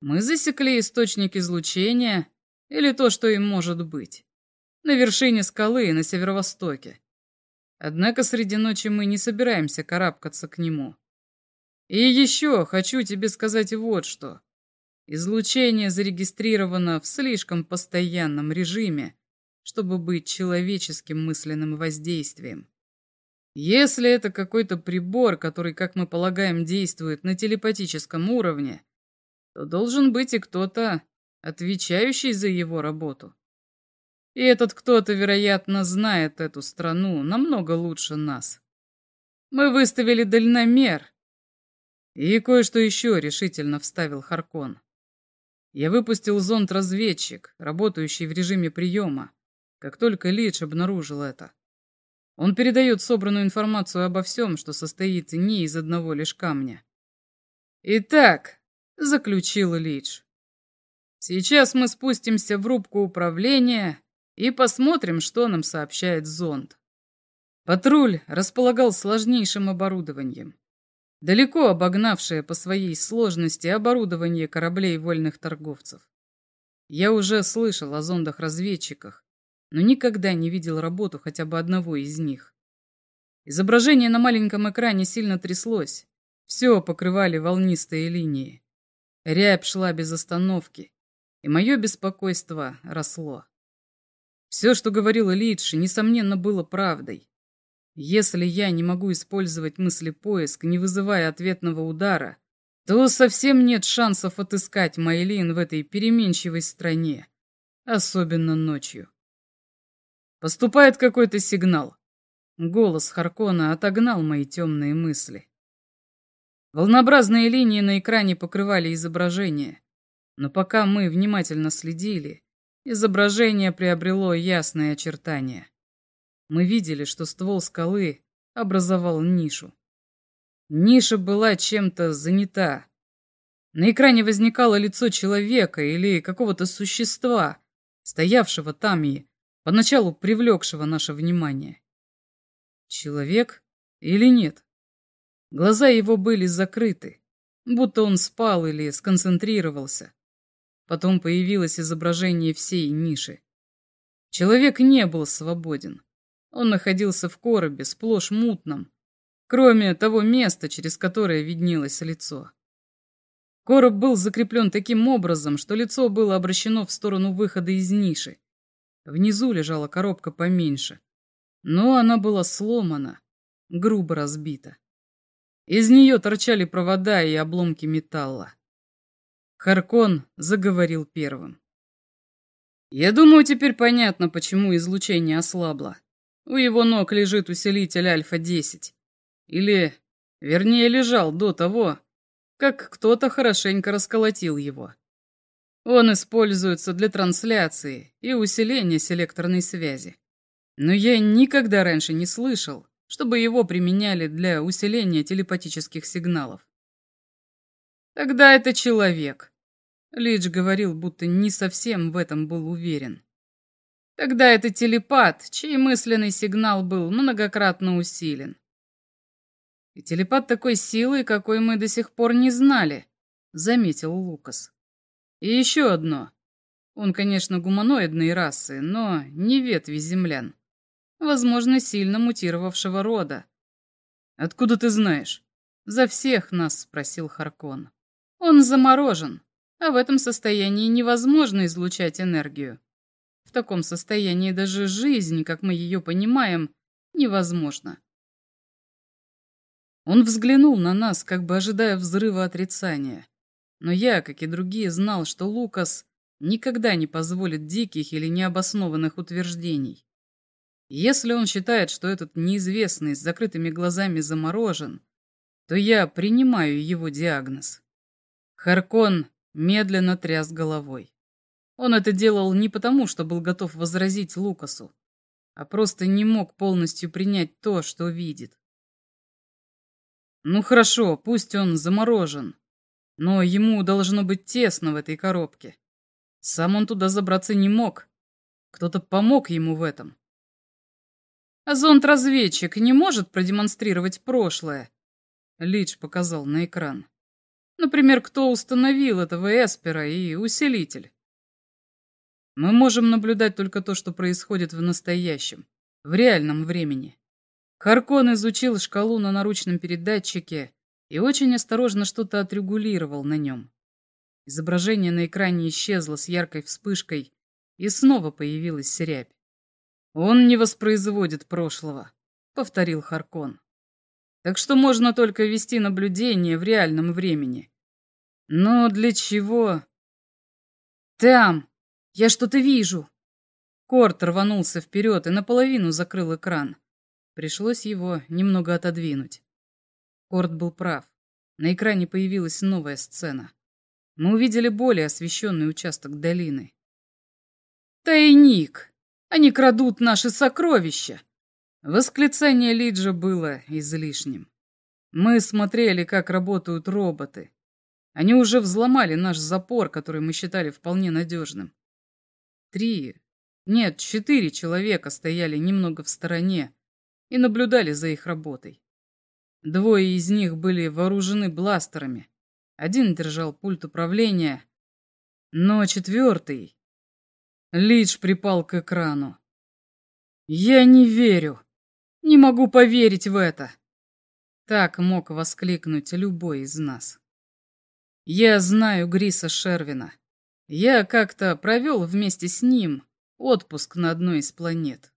Speaker 2: Мы засекли источник излучения, или то, что им может быть, на вершине скалы на северо-востоке. Однако среди ночи мы не собираемся карабкаться к нему. И еще хочу тебе сказать вот что. Излучение зарегистрировано в слишком постоянном режиме, чтобы быть человеческим мысленным воздействием. Если это какой-то прибор, который, как мы полагаем, действует на телепатическом уровне, то должен быть и кто-то, отвечающий за его работу. И этот кто-то, вероятно, знает эту страну намного лучше нас. Мы выставили дальномер. И кое-что еще решительно вставил Харкон. Я выпустил зонд-разведчик, работающий в режиме приема, как только Лидж обнаружил это. Он передает собранную информацию обо всем, что состоит не из одного лишь камня. «Итак», — заключил Лидж, — «сейчас мы спустимся в рубку управления и посмотрим, что нам сообщает зонд». Патруль располагал сложнейшим оборудованием, далеко обогнавшее по своей сложности оборудование кораблей вольных торговцев. Я уже слышал о зондах-разведчиках, но никогда не видел работу хотя бы одного из них. Изображение на маленьком экране сильно тряслось, все покрывали волнистые линии. Рябь шла без остановки, и мое беспокойство росло. Все, что говорил Лидши, несомненно, было правдой. Если я не могу использовать мыслепоиск, не вызывая ответного удара, то совсем нет шансов отыскать Майлин в этой переменчивой стране, особенно ночью. Поступает какой-то сигнал. Голос Харкона отогнал мои темные мысли. Волнообразные линии на экране покрывали изображение, но пока мы внимательно следили, изображение приобрело ясные очертания. Мы видели, что ствол скалы образовал нишу. Ниша была чем-то занята. На экране возникало лицо человека или какого-то существа, стоявшего там и поначалу привлекшего наше внимание. Человек или нет? Глаза его были закрыты, будто он спал или сконцентрировался. Потом появилось изображение всей ниши. Человек не был свободен. Он находился в коробе, сплошь мутном, кроме того места, через которое виднелось лицо. Короб был закреплен таким образом, что лицо было обращено в сторону выхода из ниши, Внизу лежала коробка поменьше, но она была сломана, грубо разбита. Из нее торчали провода и обломки металла. Харкон заговорил первым. «Я думаю, теперь понятно, почему излучение ослабло. У его ног лежит усилитель Альфа-10. Или, вернее, лежал до того, как кто-то хорошенько расколотил его. Он используется для трансляции и усиления селекторной связи. Но я никогда раньше не слышал, чтобы его применяли для усиления телепатических сигналов. Тогда это человек. Лидж говорил, будто не совсем в этом был уверен. Тогда это телепат, чей мысленный сигнал был многократно усилен. И телепат такой силы, какой мы до сих пор не знали, заметил Лукас. И еще одно. Он, конечно, гуманоидной расы, но не ветви землян. Возможно, сильно мутировавшего рода. «Откуда ты знаешь?» «За всех нас», — спросил Харкон. «Он заморожен, а в этом состоянии невозможно излучать энергию. В таком состоянии даже жизнь, как мы ее понимаем, невозможно». Он взглянул на нас, как бы ожидая взрыва отрицания. Но я, как и другие, знал, что Лукас никогда не позволит диких или необоснованных утверждений. Если он считает, что этот неизвестный с закрытыми глазами заморожен, то я принимаю его диагноз. Харкон медленно тряс головой. Он это делал не потому, что был готов возразить Лукасу, а просто не мог полностью принять то, что видит. Ну хорошо, пусть он заморожен, но ему должно быть тесно в этой коробке. Сам он туда забраться не мог. Кто-то помог ему в этом. А зонд-разведчик не может продемонстрировать прошлое. Лидж показал на экран. Например, кто установил этого Эспера и усилитель. Мы можем наблюдать только то, что происходит в настоящем, в реальном времени. Харкон изучил шкалу на наручном передатчике и очень осторожно что-то отрегулировал на нем. Изображение на экране исчезло с яркой вспышкой, и снова появилась серябь. «Он не воспроизводит прошлого», — повторил Харкон. «Так что можно только вести наблюдение в реальном времени. Но для чего?»
Speaker 1: «Там! Я что-то вижу!»
Speaker 2: Корт рванулся вперед и наполовину закрыл экран. Пришлось его немного отодвинуть. Корт был прав. На экране появилась новая сцена. Мы увидели более освещенный участок долины.
Speaker 1: «Тайник! Они крадут наши сокровища!»
Speaker 2: Восклицание Лиджа было излишним. Мы смотрели, как работают роботы. Они уже взломали наш запор, который мы считали вполне надежным. Три, нет, четыре человека стояли немного в стороне и наблюдали за их работой. Двое из них были вооружены бластерами. Один держал пульт управления, но четвертый... Лидж припал к экрану. «Я не верю! Не могу поверить в это!» Так мог воскликнуть любой из нас. Я знаю Гриса Шервина. Я как-то провел вместе с ним отпуск на одной из планет.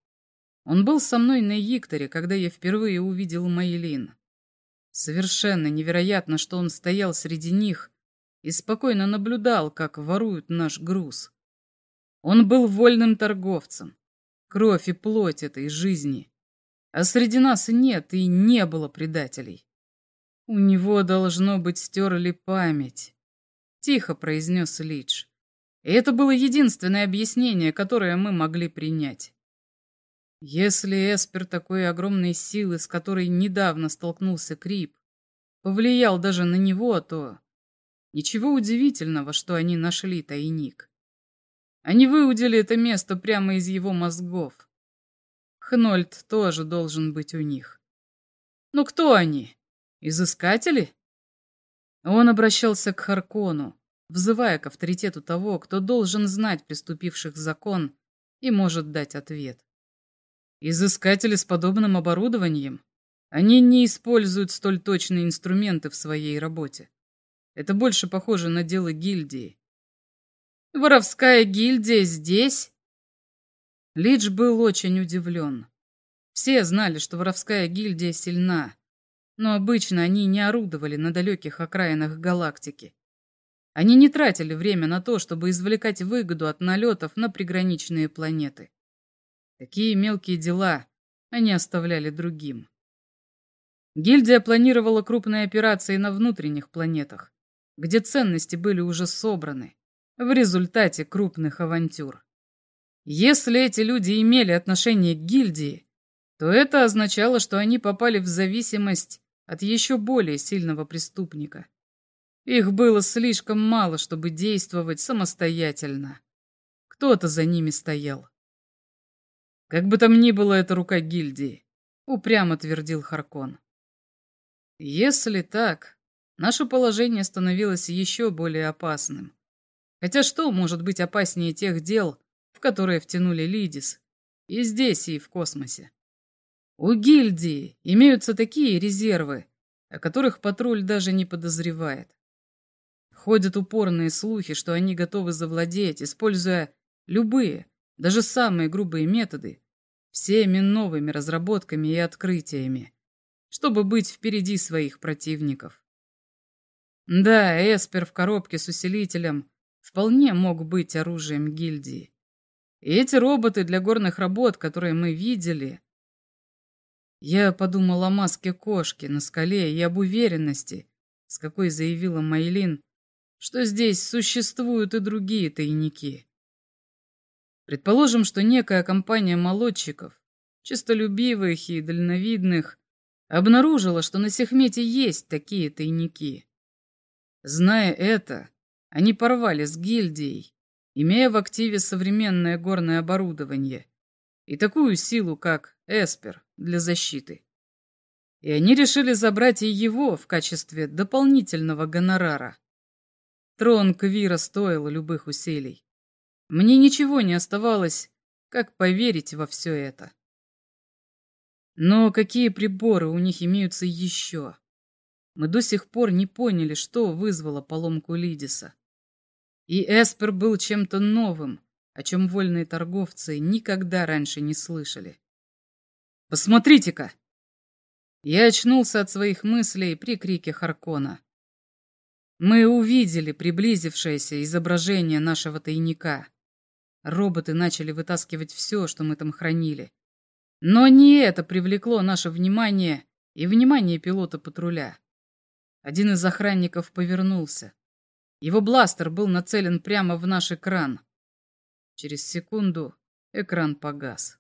Speaker 2: Он был со мной на Якторе, когда я впервые увидел Майлин. Совершенно невероятно, что он стоял среди них и спокойно наблюдал, как воруют наш груз. Он был вольным торговцем, кровь и плоть этой жизни. А среди нас нет и не было предателей. «У него, должно быть, стерли память», — тихо произнес Лидж. И это было единственное объяснение, которое мы могли принять. Если Эспер такой огромной силы, с которой недавно столкнулся Крип, повлиял даже на него, то ничего удивительного, что они нашли тайник. Они выудили это место прямо из его мозгов. Хнольд тоже должен быть у них. Но кто они? Изыскатели? Он обращался к Харкону, взывая к авторитету того, кто должен знать приступивших закон и может дать ответ. Изыскатели с подобным оборудованием? Они не используют столь точные инструменты в своей работе. Это больше похоже на дело гильдии.
Speaker 1: Воровская гильдия здесь?
Speaker 2: Лидж был очень удивлен. Все знали, что воровская гильдия сильна, но обычно они не орудовали на далеких окраинах галактики. Они не тратили время на то, чтобы извлекать выгоду от налетов на приграничные планеты. Такие мелкие дела они оставляли другим. Гильдия планировала крупные операции на внутренних планетах, где ценности были уже собраны в результате крупных авантюр. Если эти люди имели отношение к гильдии, то это означало, что они попали в зависимость от еще более сильного преступника. Их было слишком мало, чтобы действовать самостоятельно. Кто-то за ними стоял. Как бы там ни было, это рука гильдии, упрямо твердил Харкон. Если так, наше положение становилось еще более опасным. Хотя что может быть опаснее тех дел, в которые втянули Лидис, и здесь, и в космосе? У гильдии имеются такие резервы, о которых патруль даже не подозревает. Ходят упорные слухи, что они готовы завладеть, используя любые, даже самые грубые методы, всеми новыми разработками и открытиями, чтобы быть впереди своих противников. Да, Эспер в коробке с усилителем вполне мог быть оружием гильдии. И эти роботы для горных работ, которые мы видели, я подумал о маске кошки на скале и об уверенности, с какой заявила Майлин, что здесь существуют и другие тайники. Предположим, что некая компания молодчиков, честолюбивых и дальновидных, обнаружила, что на Сехмете есть такие тайники. Зная это, они порвали с гильдией, имея в активе современное горное оборудование и такую силу, как Эспер для защиты. И они решили забрать и его в качестве дополнительного гонорара. Трон Квира стоил любых усилий. Мне ничего не оставалось, как поверить во все это. Но какие приборы у них имеются еще? Мы до сих пор не поняли, что вызвало поломку Лидиса. И Эспер был чем-то новым, о чем вольные торговцы никогда раньше не слышали. «Посмотрите-ка!» Я очнулся от своих мыслей при крике Харкона. Мы увидели приблизившееся изображение нашего тайника. Роботы начали вытаскивать все, что мы там хранили. Но не это привлекло наше внимание и внимание пилота патруля. Один из охранников повернулся. Его бластер был нацелен прямо в наш экран. Через секунду экран погас.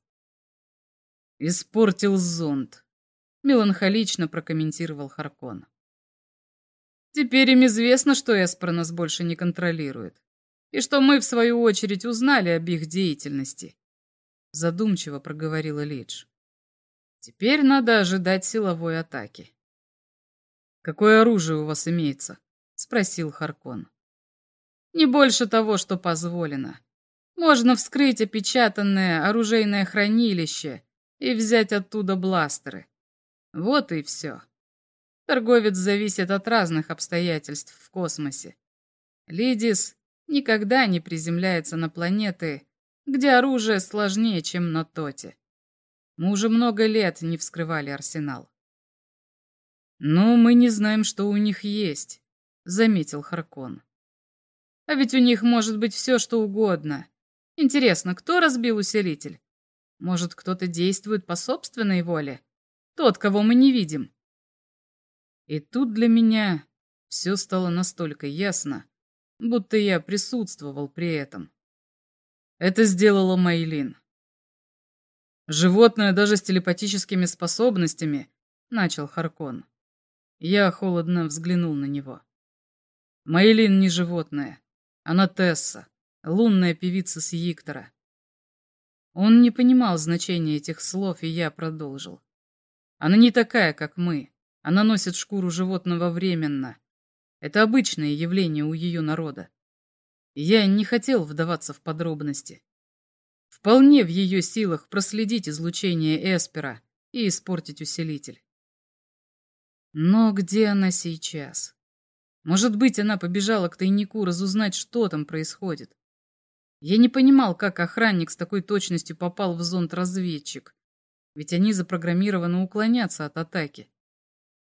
Speaker 2: «Испортил зонд», — меланхолично прокомментировал Харкон. «Теперь им известно, что Эспер нас больше не контролирует, и что мы, в свою очередь, узнали об их деятельности», — задумчиво проговорила Лидж. «Теперь надо ожидать силовой атаки». «Какое оружие у вас имеется?» — спросил Харкон. «Не больше того, что позволено. Можно вскрыть опечатанное оружейное хранилище и взять оттуда бластеры. Вот и все. Торговец зависит от разных обстоятельств в космосе. Лидис никогда не приземляется на планеты, где оружие сложнее, чем на Тоте. Мы уже много лет не вскрывали арсенал. «Но мы не знаем, что у них есть», — заметил Харкон. «А ведь у них может быть все, что угодно. Интересно, кто разбил усилитель? Может, кто-то действует по собственной воле? Тот, кого мы не видим?» И тут для меня все стало настолько ясно, будто я присутствовал при этом. Это сделала Майлин. «Животное даже с телепатическими способностями», — начал Харкон. Я холодно взглянул на него. Майлин не животное. Она Тесса, лунная певица с Yiktора. Он не понимал значения этих слов, и я продолжил. Она не такая, как мы. Она носит шкуру животного временно. Это обычное явление у ее народа. Я не хотел вдаваться в подробности. Вполне в ее силах проследить излучение Эспера и испортить усилитель. Но где она сейчас? Может быть, она побежала к тайнику разузнать, что там происходит. Я не понимал, как охранник с такой точностью попал в зонд-разведчик, ведь они запрограммированы уклоняться от атаки.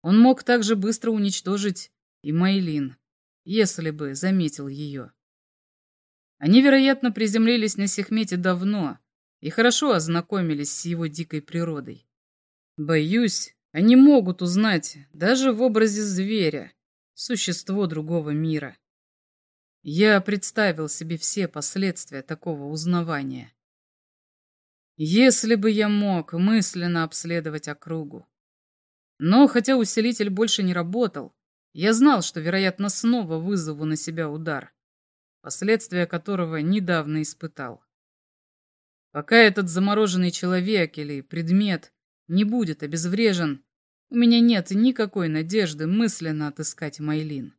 Speaker 2: Он мог также быстро уничтожить и Майлин, если бы заметил ее. Они, вероятно, приземлились на Сехмете давно и хорошо ознакомились с его дикой природой. Боюсь, они могут узнать, даже в образе зверя, существо другого мира. Я представил себе все последствия такого узнавания. Если бы я мог мысленно обследовать округу. Но хотя усилитель больше не работал, я знал, что, вероятно, снова вызову на себя удар, последствия которого недавно испытал. Пока этот замороженный человек или предмет не будет обезврежен, у меня нет никакой надежды мысленно отыскать Майлин.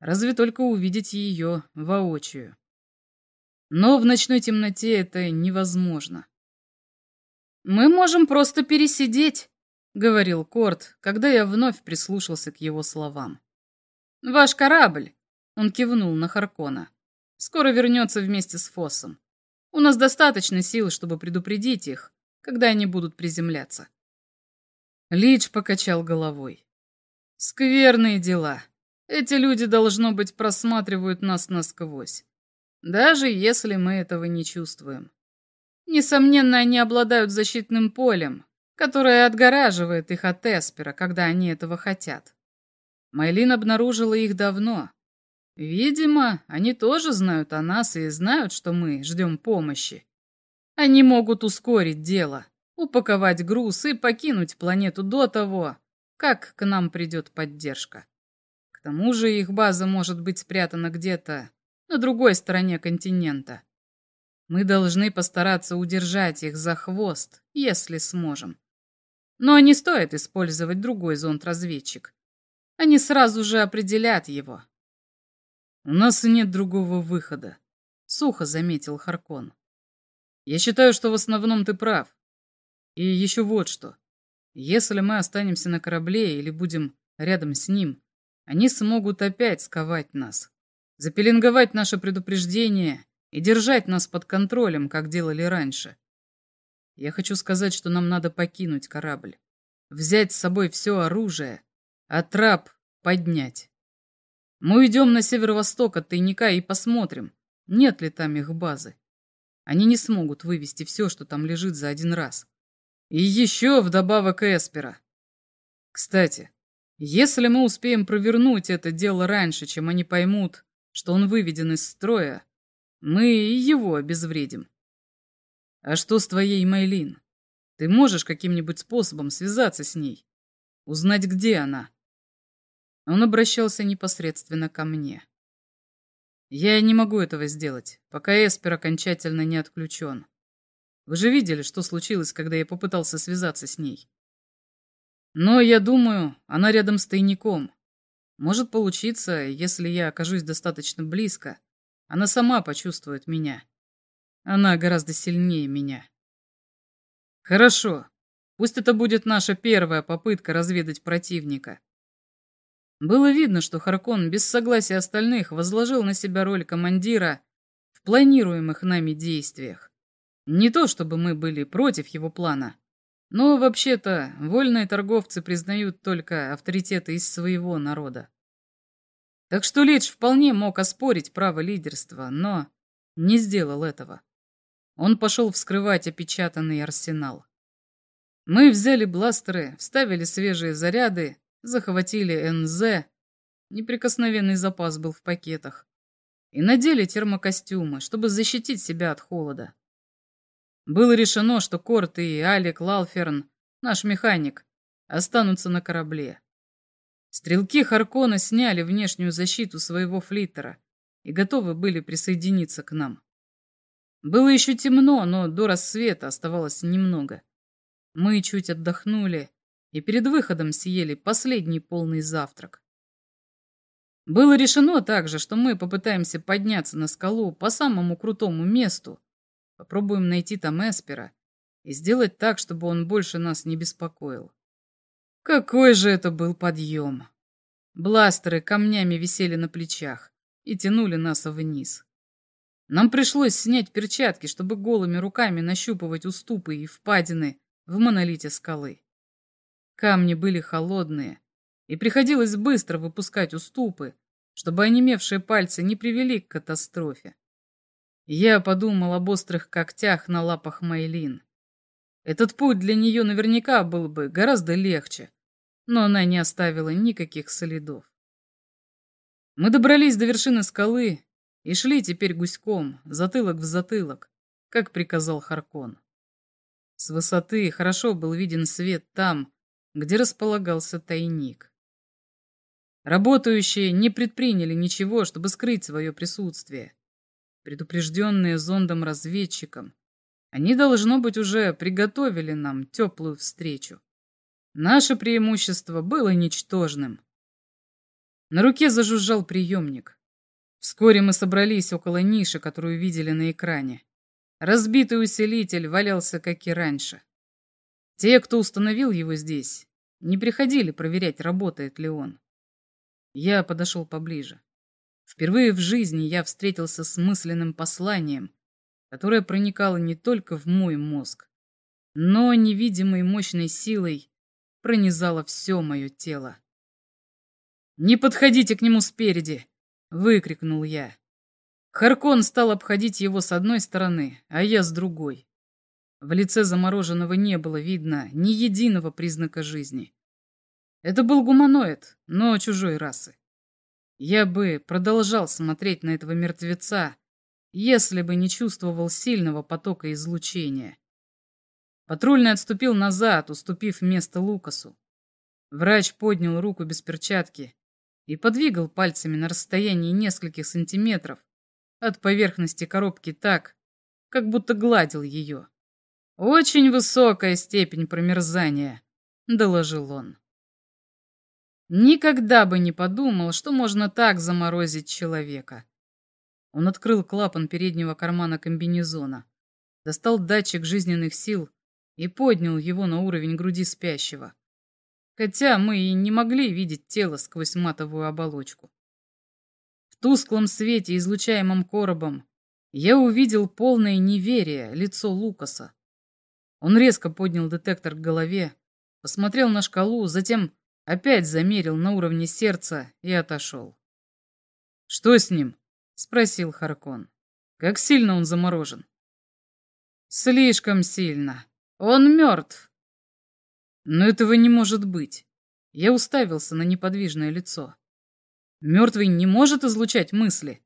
Speaker 2: Разве только увидеть ее воочию. Но в ночной темноте это невозможно. «Мы можем просто пересидеть», — говорил Корт, когда я вновь прислушался к его словам. «Ваш корабль», — он кивнул на Харкона, — «скоро вернется вместе с Фоссом. У нас достаточно сил, чтобы предупредить их, когда они будут приземляться. Лич покачал головой. Скверные дела. Эти люди, должно быть, просматривают нас насквозь. Даже если мы этого не чувствуем. Несомненно, они обладают защитным полем, которое отгораживает их от Эспера, когда они этого хотят. Майлин обнаружила их давно. Видимо, они тоже знают о нас и знают, что мы ждем помощи. Они могут ускорить дело, упаковать груз и покинуть планету до того, как к нам придет поддержка. К тому же их база может быть спрятана где-то на другой стороне континента. Мы должны постараться удержать их за хвост, если сможем. Но не стоит использовать другой зонд-разведчик. Они сразу же определят его. У нас нет другого выхода, сухо заметил Харкон. Я считаю, что в основном ты прав. И еще вот что. Если мы останемся на корабле или будем рядом с ним, они смогут опять сковать нас. запеленговать наше предупреждение и держать нас под контролем, как делали раньше. Я хочу сказать, что нам надо покинуть корабль, взять с собой все оружие, а трап поднять. Мы уйдем на северо-восток от тайника и посмотрим, нет ли там их базы. Они не смогут вывести все, что там лежит за один раз. И еще вдобавок Эспера. Кстати, если мы успеем провернуть это дело раньше, чем они поймут, что он выведен из строя, мы и его обезвредим. А что с твоей Майлин? Ты можешь каким-нибудь способом связаться с ней? Узнать, где она? Он обращался непосредственно ко мне. Я не могу этого сделать, пока Эспер окончательно не отключен. Вы же видели, что случилось, когда я попытался связаться с ней. Но я думаю, она рядом с тайником. Может получиться, если я окажусь достаточно близко, она сама почувствует меня. Она гораздо сильнее меня. Хорошо. Пусть это будет наша первая попытка разведать противника. Было видно, что Харкон без согласия остальных возложил на себя роль командира в планируемых нами действиях. Не то чтобы мы были против его плана, но вообще-то вольные торговцы признают только авторитеты из своего народа. Так что Лидж вполне мог оспорить право лидерства, но не сделал этого. Он пошел вскрывать опечатанный арсенал. Мы взяли бластеры, вставили свежие заряды, захватили НЗ, неприкосновенный запас был в пакетах, и надели термокостюмы, чтобы защитить себя от холода. Было решено, что Корт и Алик Лалферн, наш механик, останутся на корабле. Стрелки Харкона сняли внешнюю защиту своего флиттера и готовы были присоединиться к нам. Было еще темно, но до рассвета оставалось немного. Мы чуть отдохнули и перед выходом съели последний полный завтрак. Было решено также, что мы попытаемся подняться на скалу по самому крутому месту, Попробуем найти там Эспера и сделать так, чтобы он больше нас не беспокоил. Какой же это был подъем! Бластеры камнями висели на плечах и тянули нас вниз. Нам пришлось снять перчатки, чтобы голыми руками нащупывать уступы и впадины в монолите скалы. Камни были холодные, и приходилось быстро выпускать уступы, чтобы онемевшие пальцы не привели к катастрофе. Я подумал об острых когтях на лапах Майлин. Этот путь для нее наверняка был бы гораздо легче, но она не оставила никаких следов. Мы добрались до вершины скалы и шли теперь гуськом, затылок в затылок, как приказал Харкон. С высоты хорошо был виден свет там, где располагался тайник. Работающие не предприняли ничего, чтобы скрыть свое присутствие предупрежденные зондом-разведчиком. Они, должно быть, уже приготовили нам теплую встречу. Наше преимущество было ничтожным. На руке зажужжал приемник. Вскоре мы собрались около ниши, которую видели на экране. Разбитый усилитель валялся, как и раньше. Те, кто установил его здесь, не приходили проверять, работает ли он. Я подошел поближе. Впервые в жизни я встретился с мысленным посланием, которое проникало не только в мой мозг, но невидимой мощной силой пронизало все мое тело. «Не подходите к нему спереди!» — выкрикнул я. Харкон стал обходить его с одной стороны, а я с другой. В лице замороженного не было видно ни единого признака жизни. Это был гуманоид, но чужой расы. Я бы продолжал смотреть на этого мертвеца, если бы не чувствовал сильного потока излучения. Патрульный отступил назад, уступив место Лукасу. Врач поднял руку без перчатки и подвигал пальцами на расстоянии нескольких сантиметров от поверхности коробки так, как будто гладил ее. «Очень высокая степень промерзания», — доложил он. Никогда бы не подумал, что можно так заморозить человека. Он открыл клапан переднего кармана комбинезона, достал датчик жизненных сил и поднял его на уровень груди спящего. Хотя мы и не могли видеть тело сквозь матовую оболочку. В тусклом свете, излучаемом коробом, я увидел полное неверие лицо Лукаса. Он резко поднял детектор к голове, посмотрел на шкалу, затем опять замерил на уровне сердца и отошел. «Что с ним?» — спросил Харкон. «Как сильно он заморожен?» «Слишком сильно. Он мертв». «Но этого не может быть». Я уставился на неподвижное лицо. Мертвый не может излучать мысли.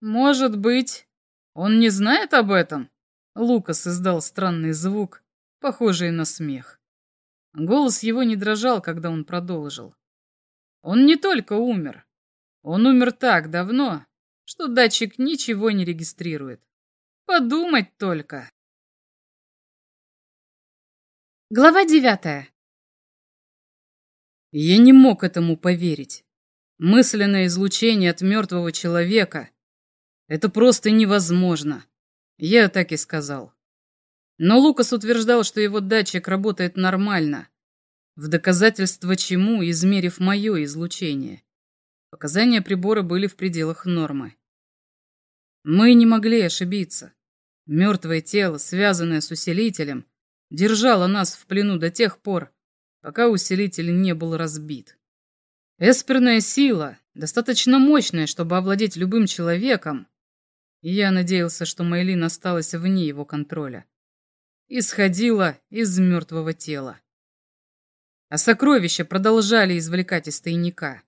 Speaker 2: «Может быть. Он не знает об этом?» Лукас издал странный звук, похожий на смех. Голос его не дрожал, когда он продолжил. «Он не только умер. Он умер так давно, что датчик ничего не регистрирует. Подумать только!»
Speaker 1: Глава девятая.
Speaker 2: Я не мог этому поверить. Мысленное излучение от мертвого человека — это просто невозможно. Я так и сказал. Но Лукас утверждал, что его датчик работает нормально, в доказательство чему, измерив мое излучение. Показания прибора были в пределах нормы. Мы не могли ошибиться. Мертвое тело, связанное с усилителем, держало нас в плену до тех пор, пока усилитель не был разбит. Эсперная сила, достаточно мощная, чтобы овладеть любым человеком, и я надеялся, что Майлин осталась вне его контроля, исходила из мертвого тела. А сокровища продолжали извлекать из тайника.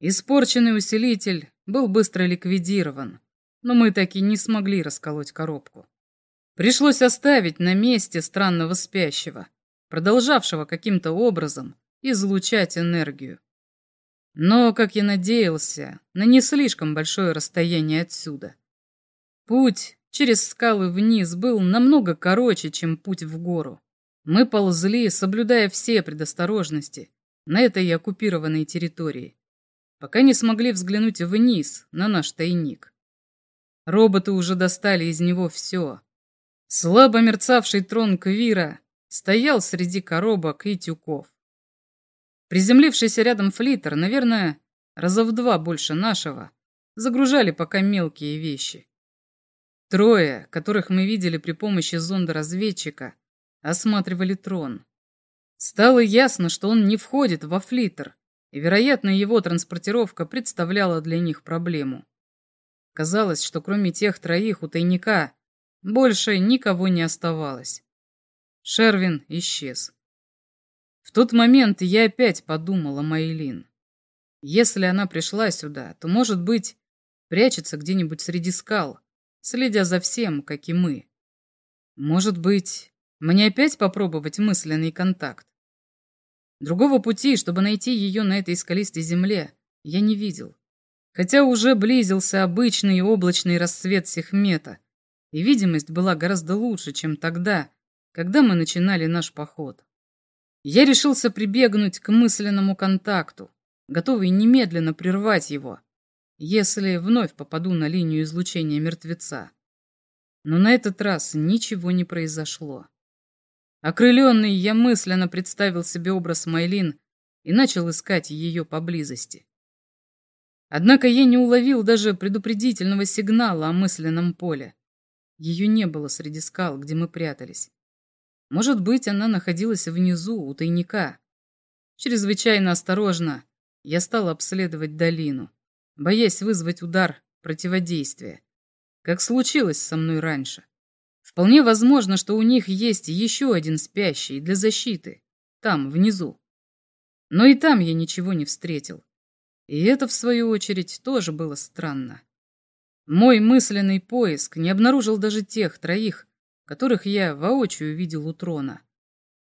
Speaker 2: Испорченный усилитель был быстро ликвидирован, но мы так и не смогли расколоть коробку. Пришлось оставить на месте странного спящего, продолжавшего каким-то образом излучать энергию. Но, как я надеялся, на не слишком большое расстояние отсюда. Путь через скалы вниз был намного короче, чем путь в гору. Мы ползли, соблюдая все предосторожности, на этой оккупированной территории, пока не смогли взглянуть вниз, на наш тайник. Роботы уже достали из него все. Слабо мерцавший трон Квира стоял среди коробок и тюков. Приземлившийся рядом флиттер, наверное, раза в два больше нашего, загружали пока мелкие вещи. Трое, которых мы видели при помощи зонда-разведчика, осматривали трон. Стало ясно, что он не входит во флиттер, и, вероятно, его транспортировка представляла для них проблему. Казалось, что кроме тех троих у тайника больше никого не оставалось. Шервин исчез. В тот момент я опять подумала о Майлин. Если она пришла сюда, то, может быть, прячется где-нибудь среди скал, следя за всем, как и мы. Может быть, мне опять попробовать мысленный контакт? Другого пути, чтобы найти ее на этой скалистой земле, я не видел. Хотя уже близился обычный облачный рассвет Сехмета, и видимость была гораздо лучше, чем тогда, когда мы начинали наш поход. Я решился прибегнуть к мысленному контакту, готовый немедленно прервать его, если вновь попаду на линию излучения мертвеца. Но на этот раз ничего не произошло. Окрыленный, я мысленно представил себе образ Майлин и начал искать ее поблизости. Однако я не уловил даже предупредительного сигнала о мысленном поле. Ее не было среди скал, где мы прятались. Может быть, она находилась внизу, у тайника. Чрезвычайно осторожно я стал обследовать долину, боясь вызвать удар противодействия, как случилось со мной раньше. Вполне возможно, что у них есть еще один спящий для защиты, там, внизу. Но и там я ничего не встретил. И это, в свою очередь, тоже было странно. Мой мысленный поиск не обнаружил даже тех троих, которых я воочию видел у трона.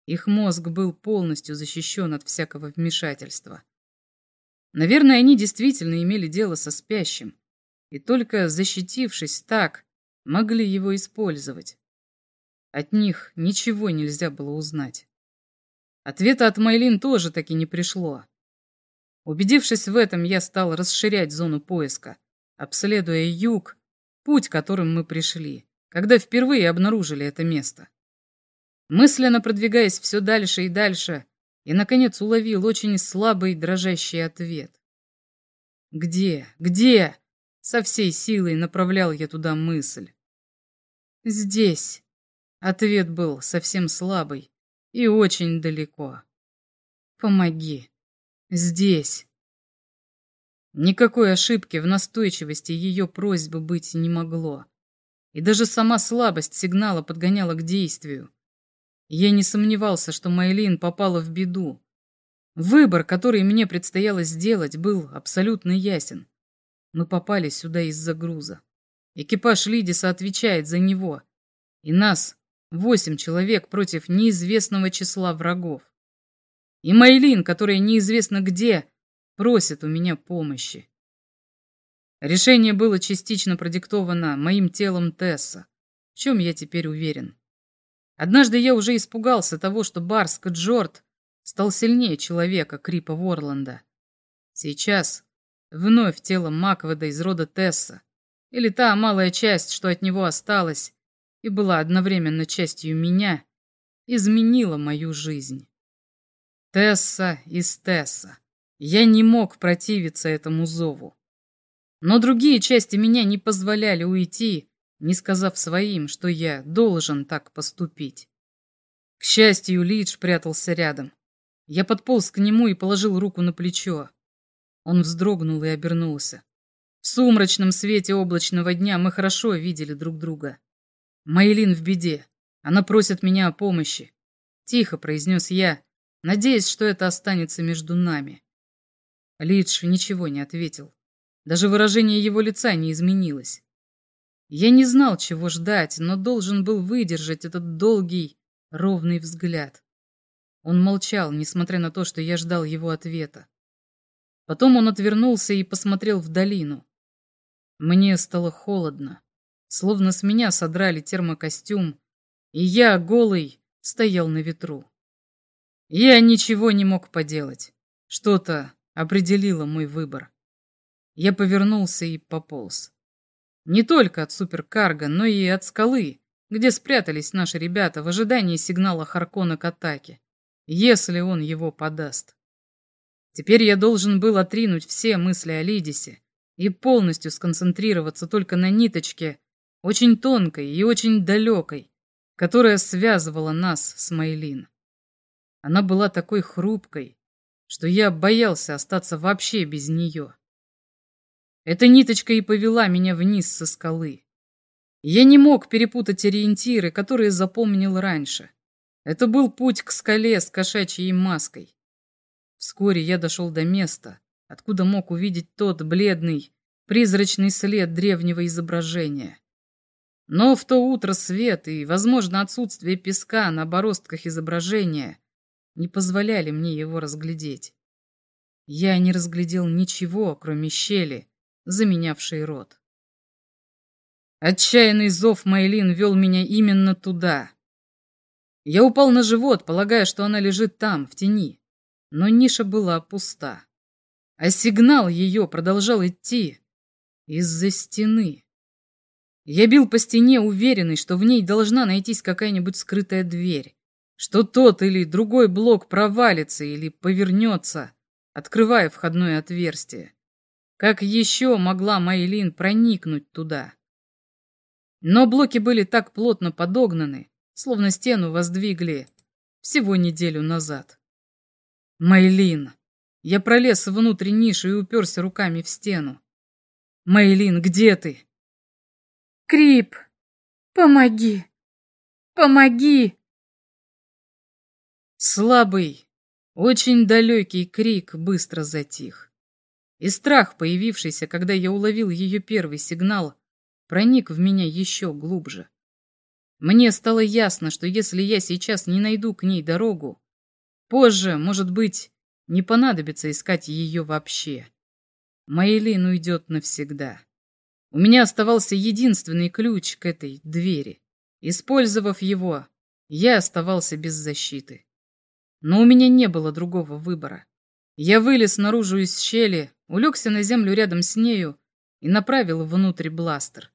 Speaker 2: Их мозг был полностью защищен от всякого вмешательства. Наверное, они действительно имели дело со спящим, и только защитившись так, могли его использовать. От них ничего нельзя было узнать. Ответа от Майлин тоже таки не пришло. Убедившись в этом, я стал расширять зону поиска, обследуя юг, путь, которым мы пришли когда впервые обнаружили это место. Мысленно продвигаясь все дальше и дальше, я, наконец, уловил очень слабый дрожащий ответ. Где? Где? Со всей силой направлял я туда мысль. Здесь. Ответ был совсем слабый и очень далеко. Помоги. Здесь. Никакой ошибки в настойчивости ее просьбы быть не могло. И даже сама слабость сигнала подгоняла к действию. Я не сомневался, что Майлин попала в беду. Выбор, который мне предстояло сделать, был абсолютно ясен. Мы попали сюда из-за груза. Экипаж Лидиса отвечает за него. И нас восемь человек против неизвестного числа врагов. И Майлин, которая неизвестно где, просит у меня помощи. Решение было частично продиктовано моим телом Тесса, в чем я теперь уверен. Однажды я уже испугался того, что Барск Джорд стал сильнее человека Крипа Ворланда. Сейчас вновь тело Макведа из рода Тесса, или та малая часть, что от него осталась, и была одновременно частью меня, изменила мою жизнь. Тесса из Тесса. Я не мог противиться этому зову. Но другие части меня не позволяли уйти, не сказав своим, что я должен так поступить. К счастью, Лидж прятался рядом. Я подполз к нему и положил руку на плечо. Он вздрогнул и обернулся. В сумрачном свете облачного дня мы хорошо видели друг друга. Майлин в беде. Она просит меня о помощи. Тихо произнес я, надеясь, что это останется между нами. Лидж ничего не ответил. Даже выражение его лица не изменилось. Я не знал, чего ждать, но должен был выдержать этот долгий, ровный взгляд. Он молчал, несмотря на то, что я ждал его ответа. Потом он отвернулся и посмотрел в долину. Мне стало холодно, словно с меня содрали термокостюм, и я, голый, стоял на ветру. Я ничего не мог поделать. Что-то определило мой выбор. Я повернулся и пополз. Не только от суперкарга, но и от скалы, где спрятались наши ребята в ожидании сигнала Харкона к атаке если он его подаст. Теперь я должен был отринуть все мысли о Лидисе и полностью сконцентрироваться только на ниточке, очень тонкой и очень далекой, которая связывала нас с Майлин. Она была такой хрупкой, что я боялся остаться вообще без нее. Эта ниточка и повела меня вниз со скалы. Я не мог перепутать ориентиры, которые запомнил раньше. Это был путь к скале с кошачьей маской. Вскоре я дошел до места, откуда мог увидеть тот бледный, призрачный след древнего изображения. Но в то утро свет и, возможно, отсутствие песка на бороздках изображения не позволяли мне его разглядеть. Я не разглядел ничего, кроме щели, заменявшей рот. Отчаянный зов Майлин вел меня именно туда, я упал на живот, полагая, что она лежит там, в тени. Но ниша была пуста. А сигнал ее продолжал идти из-за стены. Я бил по стене, уверенный, что в ней должна найтись какая-нибудь скрытая дверь, что тот или другой блок провалится или повернется, открывая входное отверстие. Как еще могла Майлин проникнуть туда? Но блоки были так плотно подогнаны, словно стену воздвигли всего неделю назад. Мейлин, Я пролез внутрь ниши и уперся руками в стену. Мейлин, где ты?
Speaker 1: Крип, помоги! Помоги!
Speaker 2: Слабый, очень далекий крик быстро затих. И страх, появившийся, когда я уловил ее первый сигнал, проник в меня еще глубже. Мне стало ясно, что если я сейчас не найду к ней дорогу, позже, может быть, не понадобится искать ее вообще. Мейлин уйдет навсегда. У меня оставался единственный ключ к этой двери. Использовав его, я оставался без защиты. Но у меня не было другого выбора. Я вылез наружу из щели, улегся на землю рядом с нею и направил внутрь бластер.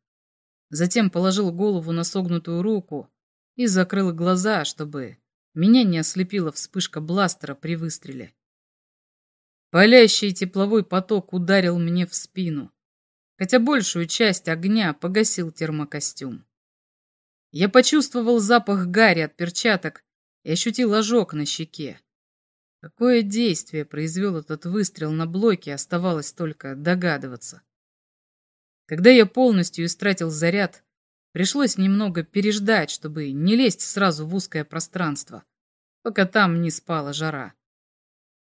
Speaker 2: Затем положил голову на согнутую руку и закрыл глаза, чтобы меня не ослепила вспышка бластера при выстреле. Палящий тепловой поток ударил мне в спину, хотя большую часть огня погасил термокостюм. Я почувствовал запах гари от перчаток и ощутил ожог на щеке. Какое действие произвел этот выстрел на блоке, оставалось только догадываться. Когда я полностью истратил заряд, пришлось немного переждать, чтобы не лезть сразу в узкое пространство, пока там не спала жара.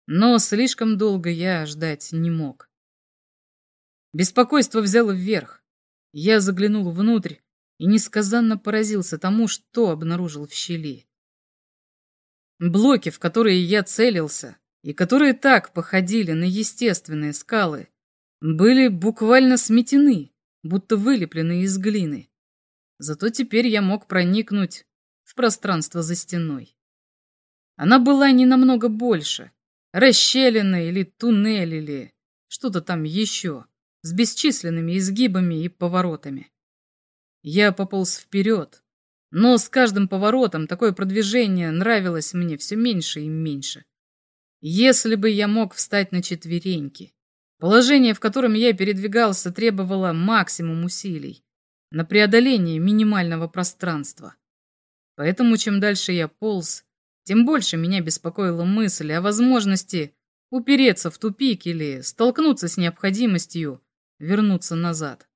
Speaker 2: Но слишком долго я ждать не мог. Беспокойство взяло вверх. Я заглянул внутрь и несказанно поразился тому, что обнаружил в щели. Блоки, в которые я целился, и которые так походили на естественные скалы, были буквально сметены, будто вылеплены из глины. Зато теперь я мог проникнуть в пространство за стеной. Она была не намного больше, расщелина или туннель или что-то там еще, с бесчисленными изгибами и поворотами. Я пополз вперед, но с каждым поворотом такое продвижение нравилось мне все меньше и меньше. Если бы я мог встать на четвереньки, положение, в котором я передвигался, требовало максимум усилий на преодоление минимального пространства. Поэтому чем дальше я полз, тем больше меня беспокоила мысль о возможности упереться в тупик или столкнуться с необходимостью вернуться назад.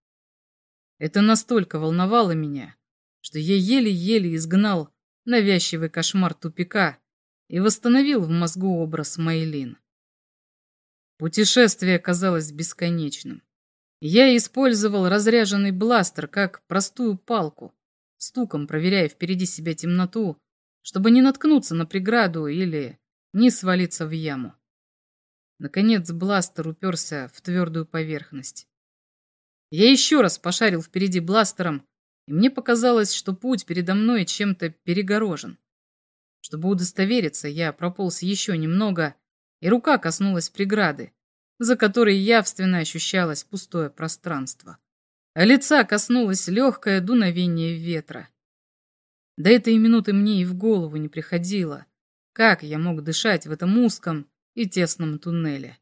Speaker 2: Это настолько волновало меня, что я еле-еле изгнал навязчивый кошмар тупика и восстановил в мозгу образ Майлин. Путешествие казалось бесконечным. Я использовал разряженный бластер как простую палку, стуком проверяя впереди себя темноту, чтобы не наткнуться на преграду или не свалиться в яму. Наконец бластер уперся в твердую поверхность. Я еще раз пошарил впереди бластером и мне показалось, что путь передо мной чем-то перегорожен. Чтобы удостовериться, я прополз еще немного, и рука коснулась преграды, за которой явственно ощущалось пустое пространство. А лица коснулось легкое дуновение ветра. До этой минуты мне и в голову не приходило, как я мог дышать в этом узком и тесном туннеле.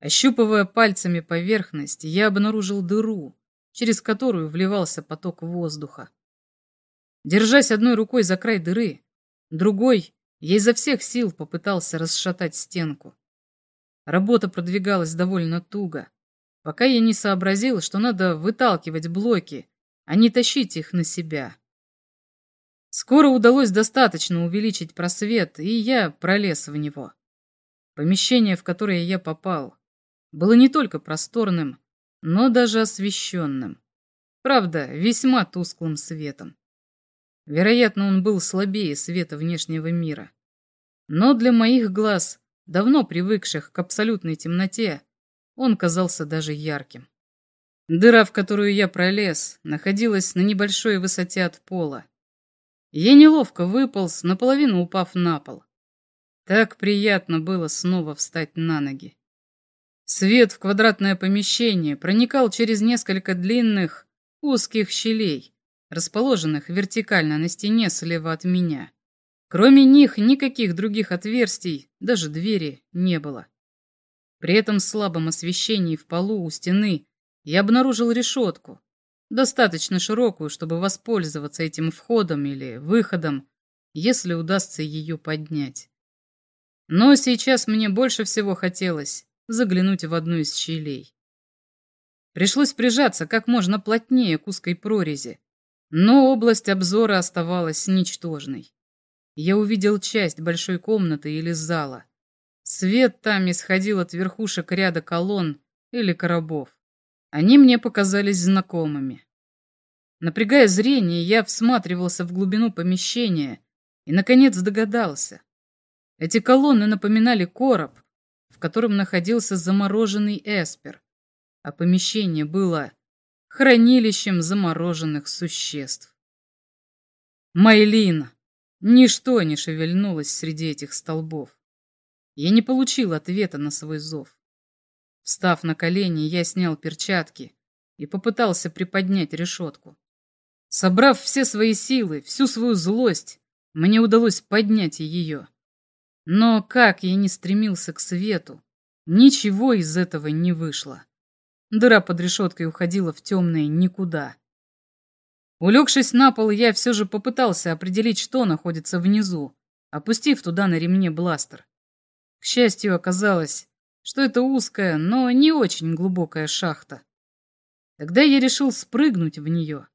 Speaker 2: Ощупывая пальцами поверхность, я обнаружил дыру, через которую вливался поток воздуха. Держась одной рукой за край дыры, другой я изо всех сил попытался расшатать стенку. Работа продвигалась довольно туго, пока я не сообразил, что надо выталкивать блоки, а не тащить их на себя. Скоро удалось достаточно увеличить просвет, и я пролез в него. Помещение, в которое я попал, было не только просторным, но даже освещенным. Правда, весьма тусклым светом. Вероятно, он был слабее света внешнего мира. Но для моих глаз, давно привыкших к абсолютной темноте, он казался даже ярким. Дыра, в которую я пролез, находилась на небольшой высоте от пола. Я неловко выполз, наполовину упав на пол. Так приятно было снова встать на ноги. Свет в квадратное помещение проникал через несколько длинных, узких щелей, расположенных вертикально на стене слева от меня. Кроме них никаких других отверстий, даже двери, не было. При этом слабом освещении в полу у стены я обнаружил решетку, достаточно широкую, чтобы воспользоваться этим входом или выходом, если удастся ее поднять. Но сейчас мне больше всего хотелось заглянуть в одну из щелей. Пришлось прижаться как можно плотнее к узкой прорези, но область обзора оставалась ничтожной. Я увидел часть большой комнаты или зала. Свет там исходил от верхушек ряда колонн или коробов. Они мне показались знакомыми. Напрягая зрение, я всматривался в глубину помещения и, наконец, догадался. Эти колонны напоминали короб, в котором находился замороженный эспер, а помещение было хранилищем замороженных существ. Майлин! Ничто не шевельнулось среди этих столбов. Я не получил ответа на свой зов. Встав на колени, я снял перчатки и попытался приподнять решетку. Собрав все свои силы, всю свою злость, мне удалось поднять ее. Но как я не стремился к свету, Ничего из этого не вышло. Дыра под решеткой уходила в темное никуда. Улегшись на пол, я все же попытался определить, что находится внизу, опустив туда на ремне бластер. К счастью, оказалось, что это узкая, но не очень глубокая шахта. Тогда я решил спрыгнуть в нее.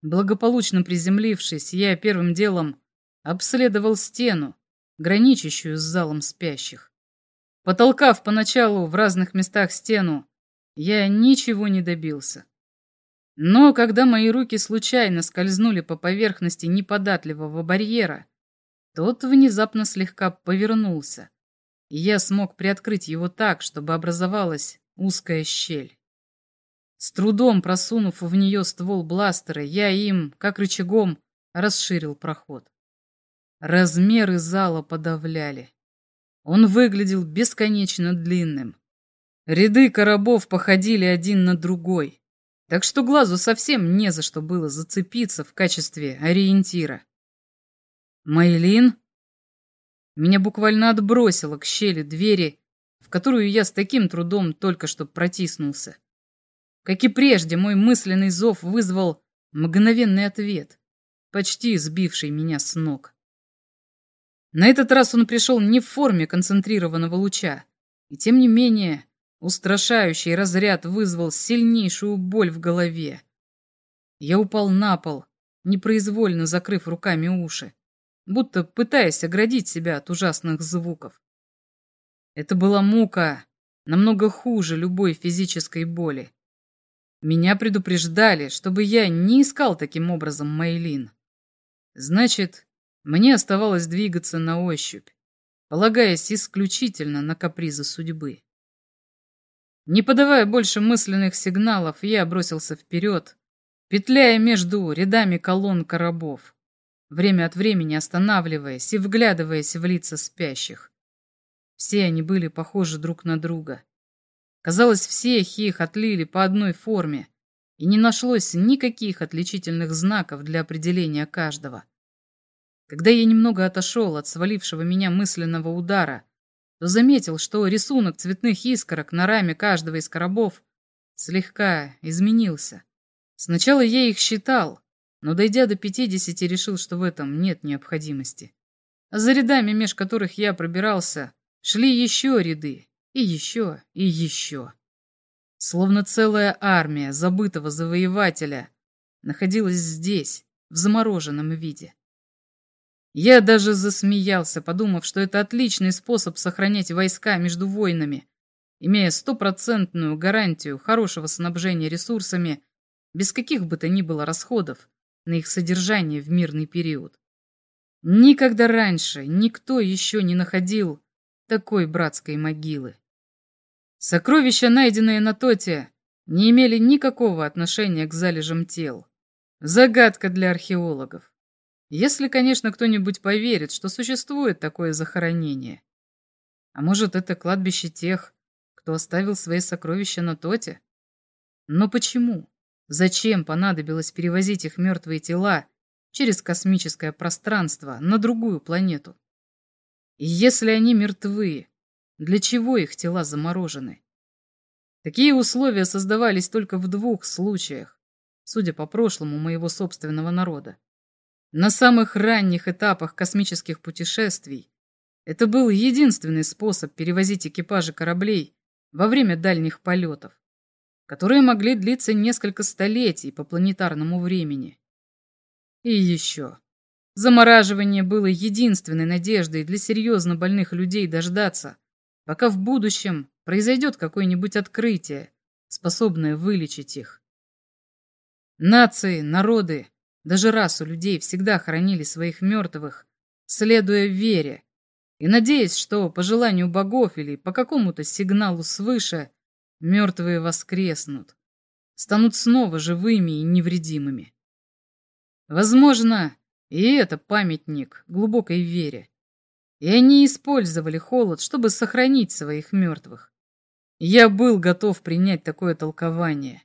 Speaker 2: Благополучно приземлившись, я первым делом обследовал стену, граничащую с залом спящих. Потолкав поначалу в разных местах стену, я ничего не добился. Но когда мои руки случайно скользнули по поверхности неподатливого барьера, тот внезапно слегка повернулся, и я смог приоткрыть его так, чтобы образовалась узкая щель. С трудом просунув в нее ствол бластера, я им, как рычагом, расширил проход. Размеры зала подавляли. Он выглядел бесконечно длинным. Ряды коробов походили один на другой так что глазу совсем не за что было зацепиться в качестве ориентира. «Майлин?» Меня буквально отбросило к щели двери, в которую я с таким трудом только что протиснулся. Как и прежде, мой мысленный зов вызвал мгновенный ответ, почти сбивший меня с ног. На этот раз он пришел не в форме концентрированного луча, и тем не менее Устрашающий разряд вызвал сильнейшую боль в голове. Я упал на пол, непроизвольно закрыв руками уши, будто пытаясь оградить себя от ужасных звуков. Это была мука, намного хуже любой физической боли. Меня предупреждали, чтобы я не искал таким образом Мейлин. Значит, мне оставалось двигаться на ощупь, полагаясь исключительно на капризы судьбы. Не подавая больше мысленных сигналов, я бросился вперед, петляя между рядами колонн коробов, время от времени останавливаясь и вглядываясь в лица спящих. Все они были похожи друг на друга. Казалось, всех их отлили по одной форме, и не нашлось никаких отличительных знаков для определения каждого. Когда я немного отошел от свалившего меня мысленного удара, то заметил, что рисунок цветных искорок на раме каждого из коробов слегка изменился. Сначала я их считал, но, дойдя до пятидесяти, решил, что в этом нет необходимости. За рядами, меж которых я пробирался, шли еще ряды, и еще, и еще. Словно целая армия забытого завоевателя находилась здесь, в замороженном виде. Я даже засмеялся, подумав, что это отличный способ сохранять войска между войнами, имея стопроцентную гарантию хорошего снабжения ресурсами без каких бы то ни было расходов на их содержание в мирный период. Никогда раньше никто еще не находил такой братской могилы. Сокровища, найденные на Тоте, не имели никакого отношения к залежам тел. Загадка для археологов. Если, конечно, кто-нибудь поверит, что существует такое захоронение. А может, это кладбище тех, кто оставил свои сокровища на Тоте? Но почему? Зачем понадобилось перевозить их мертвые тела через космическое пространство на другую планету? И если они мертвы, для чего их тела заморожены? Такие условия создавались только в двух случаях, судя по прошлому моего собственного народа. На самых ранних этапах космических путешествий это был единственный способ перевозить экипажи кораблей во время дальних полетов, которые могли длиться несколько столетий по планетарному времени. И еще. Замораживание было единственной надеждой для серьезно больных людей дождаться, пока в будущем произойдет какое-нибудь открытие, способное вылечить их. Нации, народы даже расу людей всегда хоронили своих мертвых, следуя вере, и надеясь, что по желанию богов или по какому-то сигналу свыше мертвые воскреснут, станут снова живыми и невредимыми. Возможно, и это памятник глубокой вере. И они использовали холод, чтобы сохранить своих мертвых. Я был готов принять такое толкование,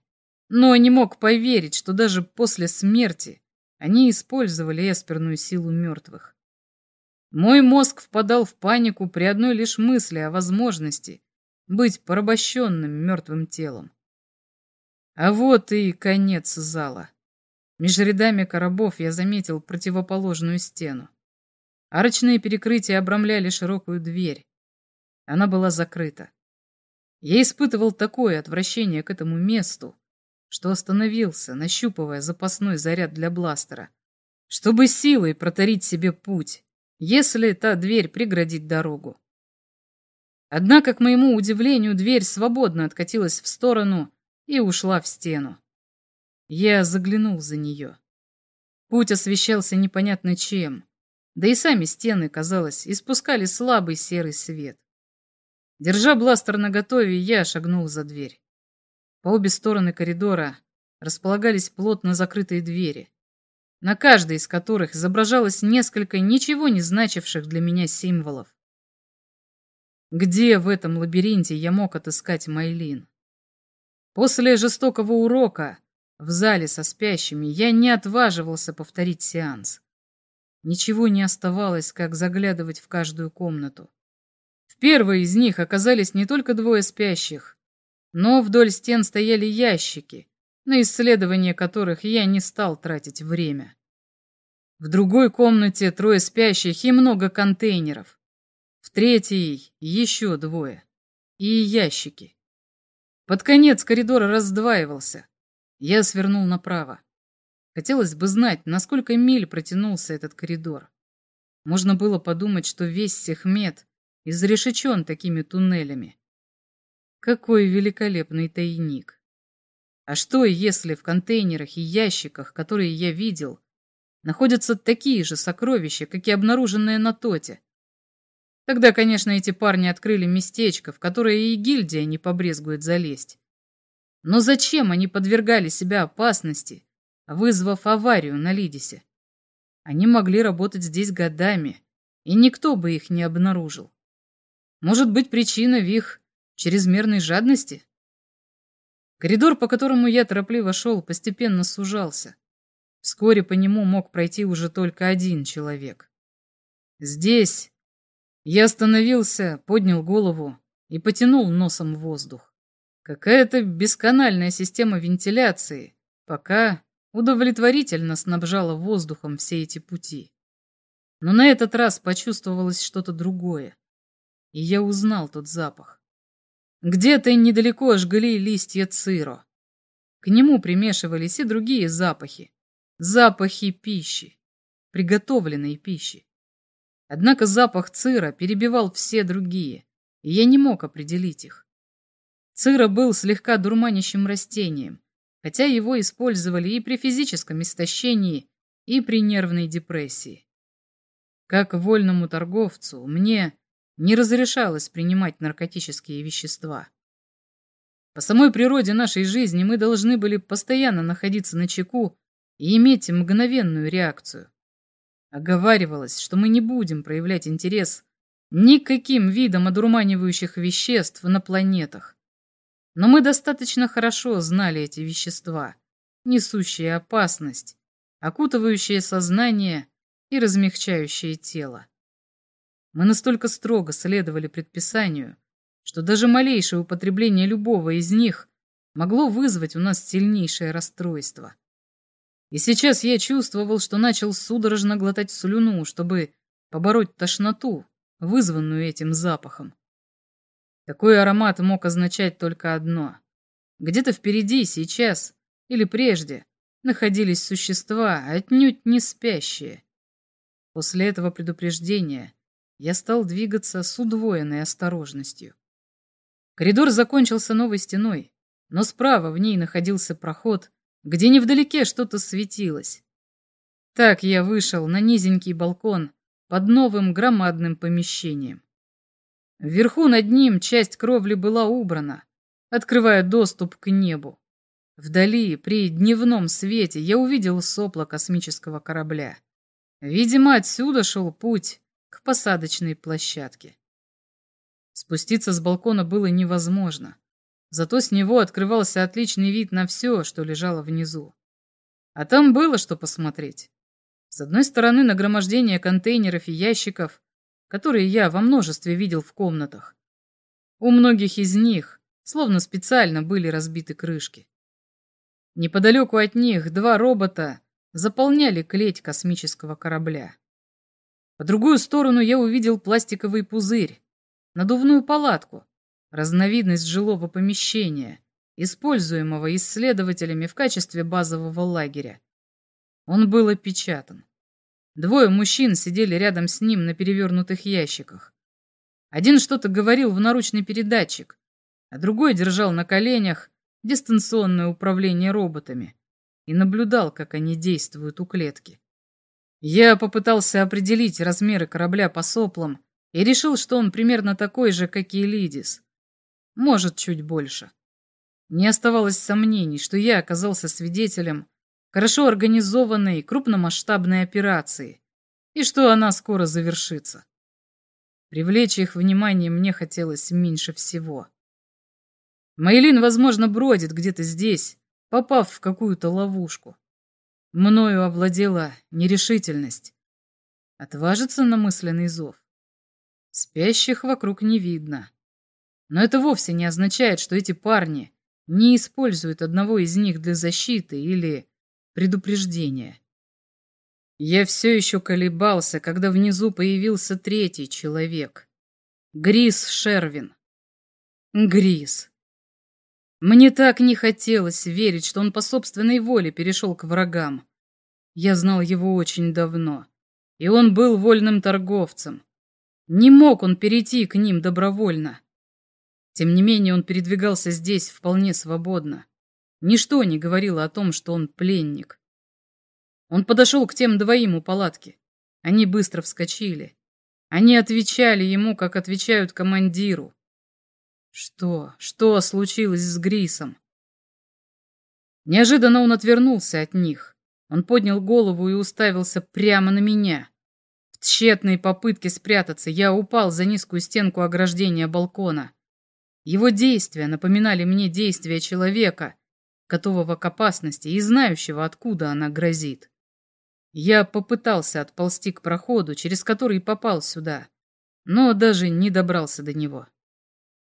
Speaker 2: но не мог поверить, что даже после смерти они использовали эсперную силу мертвых. Мой мозг впадал в панику при одной лишь мысли о возможности быть порабощенным мертвым телом. А вот и конец зала. Между рядами коробов я заметил противоположную стену. Арочные перекрытия обрамляли широкую дверь. Она была закрыта. Я испытывал такое отвращение к этому месту, что остановился, нащупывая запасной заряд для бластера, чтобы силой протарить себе путь, если та дверь преградит дорогу. Однако, к моему удивлению, дверь свободно откатилась в сторону и ушла в стену. Я заглянул за нее. Путь освещался непонятно чем, да и сами стены, казалось, испускали слабый серый свет. Держа бластер наготове, я шагнул за дверь. По обе стороны коридора располагались плотно закрытые двери, на каждой из которых изображалось несколько ничего не значивших для меня символов. Где в этом лабиринте я мог отыскать Майлин? После жестокого урока в зале со спящими я не отваживался повторить сеанс. Ничего не оставалось, как заглядывать в каждую комнату. В первой из них оказались не только двое спящих, но вдоль стен стояли ящики, на исследование которых я не стал тратить время. В другой комнате трое спящих и много контейнеров. В третьей еще двое. И ящики. Под конец коридор раздваивался. Я свернул направо. Хотелось бы знать, насколько миль протянулся этот коридор. Можно было подумать, что весь Сехмет изрешечен такими туннелями. Какой великолепный тайник! А что, если в контейнерах и ящиках, которые я видел, находятся такие же сокровища, как и обнаруженные на Тоте? Тогда, конечно, эти парни открыли местечко, в которое и гильдия не побрезгует залезть. Но зачем они подвергали себя опасности, вызвав аварию на Лидисе? Они могли работать здесь годами, и никто бы их не обнаружил. Может быть, причина в их чрезмерной жадности? Коридор, по которому я торопливо шел, постепенно сужался. Вскоре по нему мог пройти уже только один человек. Здесь я остановился, поднял голову и потянул носом воздух. Какая-то бесканальная система вентиляции пока удовлетворительно снабжала воздухом все эти пути. Но на этот раз почувствовалось что-то другое и я узнал тот запах. Где-то недалеко жгли листья циро. К нему примешивались и другие запахи. Запахи пищи, приготовленной пищи. Однако запах цира перебивал все другие, и я не мог определить их. Цира был слегка дурманящим растением, хотя его использовали и при физическом истощении, и при нервной депрессии. Как вольному торговцу, мне не разрешалось принимать наркотические вещества. По самой природе нашей жизни мы должны были постоянно находиться на чеку и иметь мгновенную реакцию. Оговаривалось, что мы не будем проявлять интерес никаким видом одурманивающих веществ на планетах. Но мы достаточно хорошо знали эти вещества, несущие опасность, окутывающие сознание и размягчающие тело. Мы настолько строго следовали предписанию, что даже малейшее употребление любого из них могло вызвать у нас сильнейшее расстройство. И сейчас я чувствовал, что начал судорожно глотать слюну, чтобы побороть тошноту, вызванную этим запахом. Такой аромат мог означать только одно. Где-то впереди, сейчас или прежде находились существа, отнюдь не спящие. После этого предупреждения я стал двигаться с удвоенной осторожностью. Коридор закончился новой стеной, но справа в ней находился проход, где невдалеке что-то светилось. Так я вышел на низенький балкон под новым громадным помещением. Вверху над ним часть кровли была убрана, открывая доступ к небу. Вдали, при дневном свете, я увидел сопло космического корабля. Видимо, отсюда шел путь к посадочной площадке. Спуститься с балкона было невозможно, зато с него открывался отличный вид на все, что лежало внизу. А там было что посмотреть. С одной стороны нагромождение контейнеров и ящиков, которые я во множестве видел в комнатах. У многих из них словно специально были разбиты крышки. Неподалеку от них два робота заполняли клеть космического корабля. По другую сторону я увидел пластиковый пузырь, надувную палатку, разновидность жилого помещения, используемого исследователями в качестве базового лагеря. Он был опечатан. Двое мужчин сидели рядом с ним на перевернутых ящиках. Один что-то говорил в наручный передатчик, а другой держал на коленях дистанционное управление роботами и наблюдал, как они действуют у клетки. Я попытался определить размеры корабля по соплам и решил, что он примерно такой же, как и Лидис. Может, чуть больше. Не оставалось сомнений, что я оказался свидетелем хорошо организованной крупномасштабной операции и что она скоро завершится. Привлечь их внимание мне хотелось меньше всего. Мейлин, возможно, бродит где-то здесь, попав в какую-то ловушку. Мною овладела нерешительность. Отважится на мысленный зов. Спящих вокруг не видно. Но это вовсе не означает, что эти парни не используют одного из них для защиты или предупреждения. Я все еще колебался, когда внизу появился третий человек. Грис Шервин. Грис. Мне так не хотелось верить, что он по собственной воле перешел к врагам. Я знал его очень давно, и он был вольным торговцем. Не мог он перейти к ним добровольно. Тем не менее, он передвигался здесь вполне свободно. Ничто не говорило о том, что он пленник. Он подошел к тем двоим у палатки. Они быстро вскочили. Они отвечали ему, как отвечают командиру. Что, что случилось с Грисом? Неожиданно он отвернулся от них. Он поднял голову и уставился прямо на меня. В тщетной попытке спрятаться я упал за низкую стенку ограждения балкона. Его действия напоминали мне действия человека, готового к опасности и знающего, откуда она грозит. Я попытался отползти к проходу, через который попал сюда, но даже не добрался до него.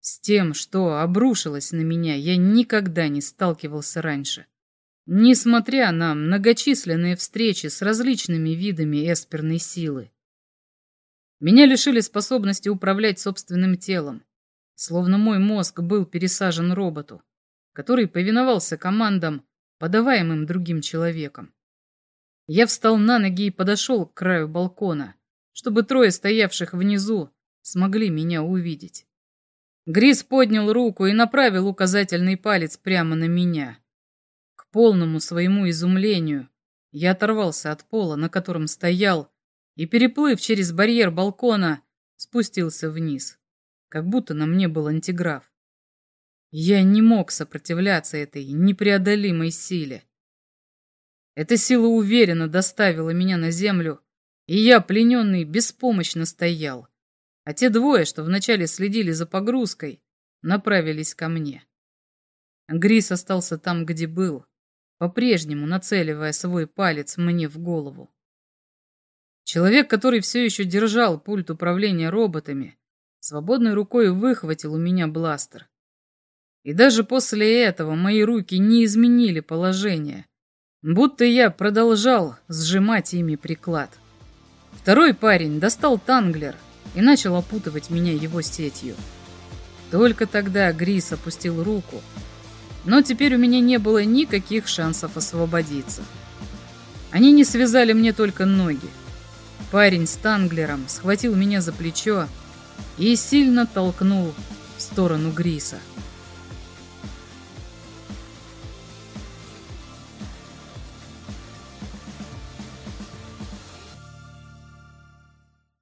Speaker 2: С тем, что обрушилось на меня, я никогда не сталкивался раньше. Несмотря на многочисленные встречи с различными видами эсперной силы. Меня лишили способности управлять собственным телом словно мой мозг был пересажен роботу, который повиновался командам, подаваемым другим человеком. Я встал на ноги и подошел к краю балкона, чтобы трое стоявших внизу смогли меня увидеть. Грис поднял руку и направил указательный палец прямо на меня. К полному своему изумлению я оторвался от пола, на котором стоял, и, переплыв через барьер балкона, спустился вниз как будто на мне был антиграф. Я не мог сопротивляться этой непреодолимой силе. Эта сила уверенно доставила меня на землю, и я, плененный, беспомощно стоял. А те двое, что вначале следили за погрузкой, направились ко мне. Грис остался там, где был, по-прежнему нацеливая свой палец мне в голову. Человек, который все еще держал пульт управления роботами, свободной рукой выхватил у меня бластер. И даже после этого мои руки не изменили положение, будто я продолжал сжимать ими приклад. Второй парень достал танглер и начал опутывать меня его сетью. Только тогда Грис опустил руку, но теперь у меня не было никаких шансов освободиться. Они не связали мне только ноги. Парень с танглером схватил меня за плечо и сильно толкнул в сторону Гриса.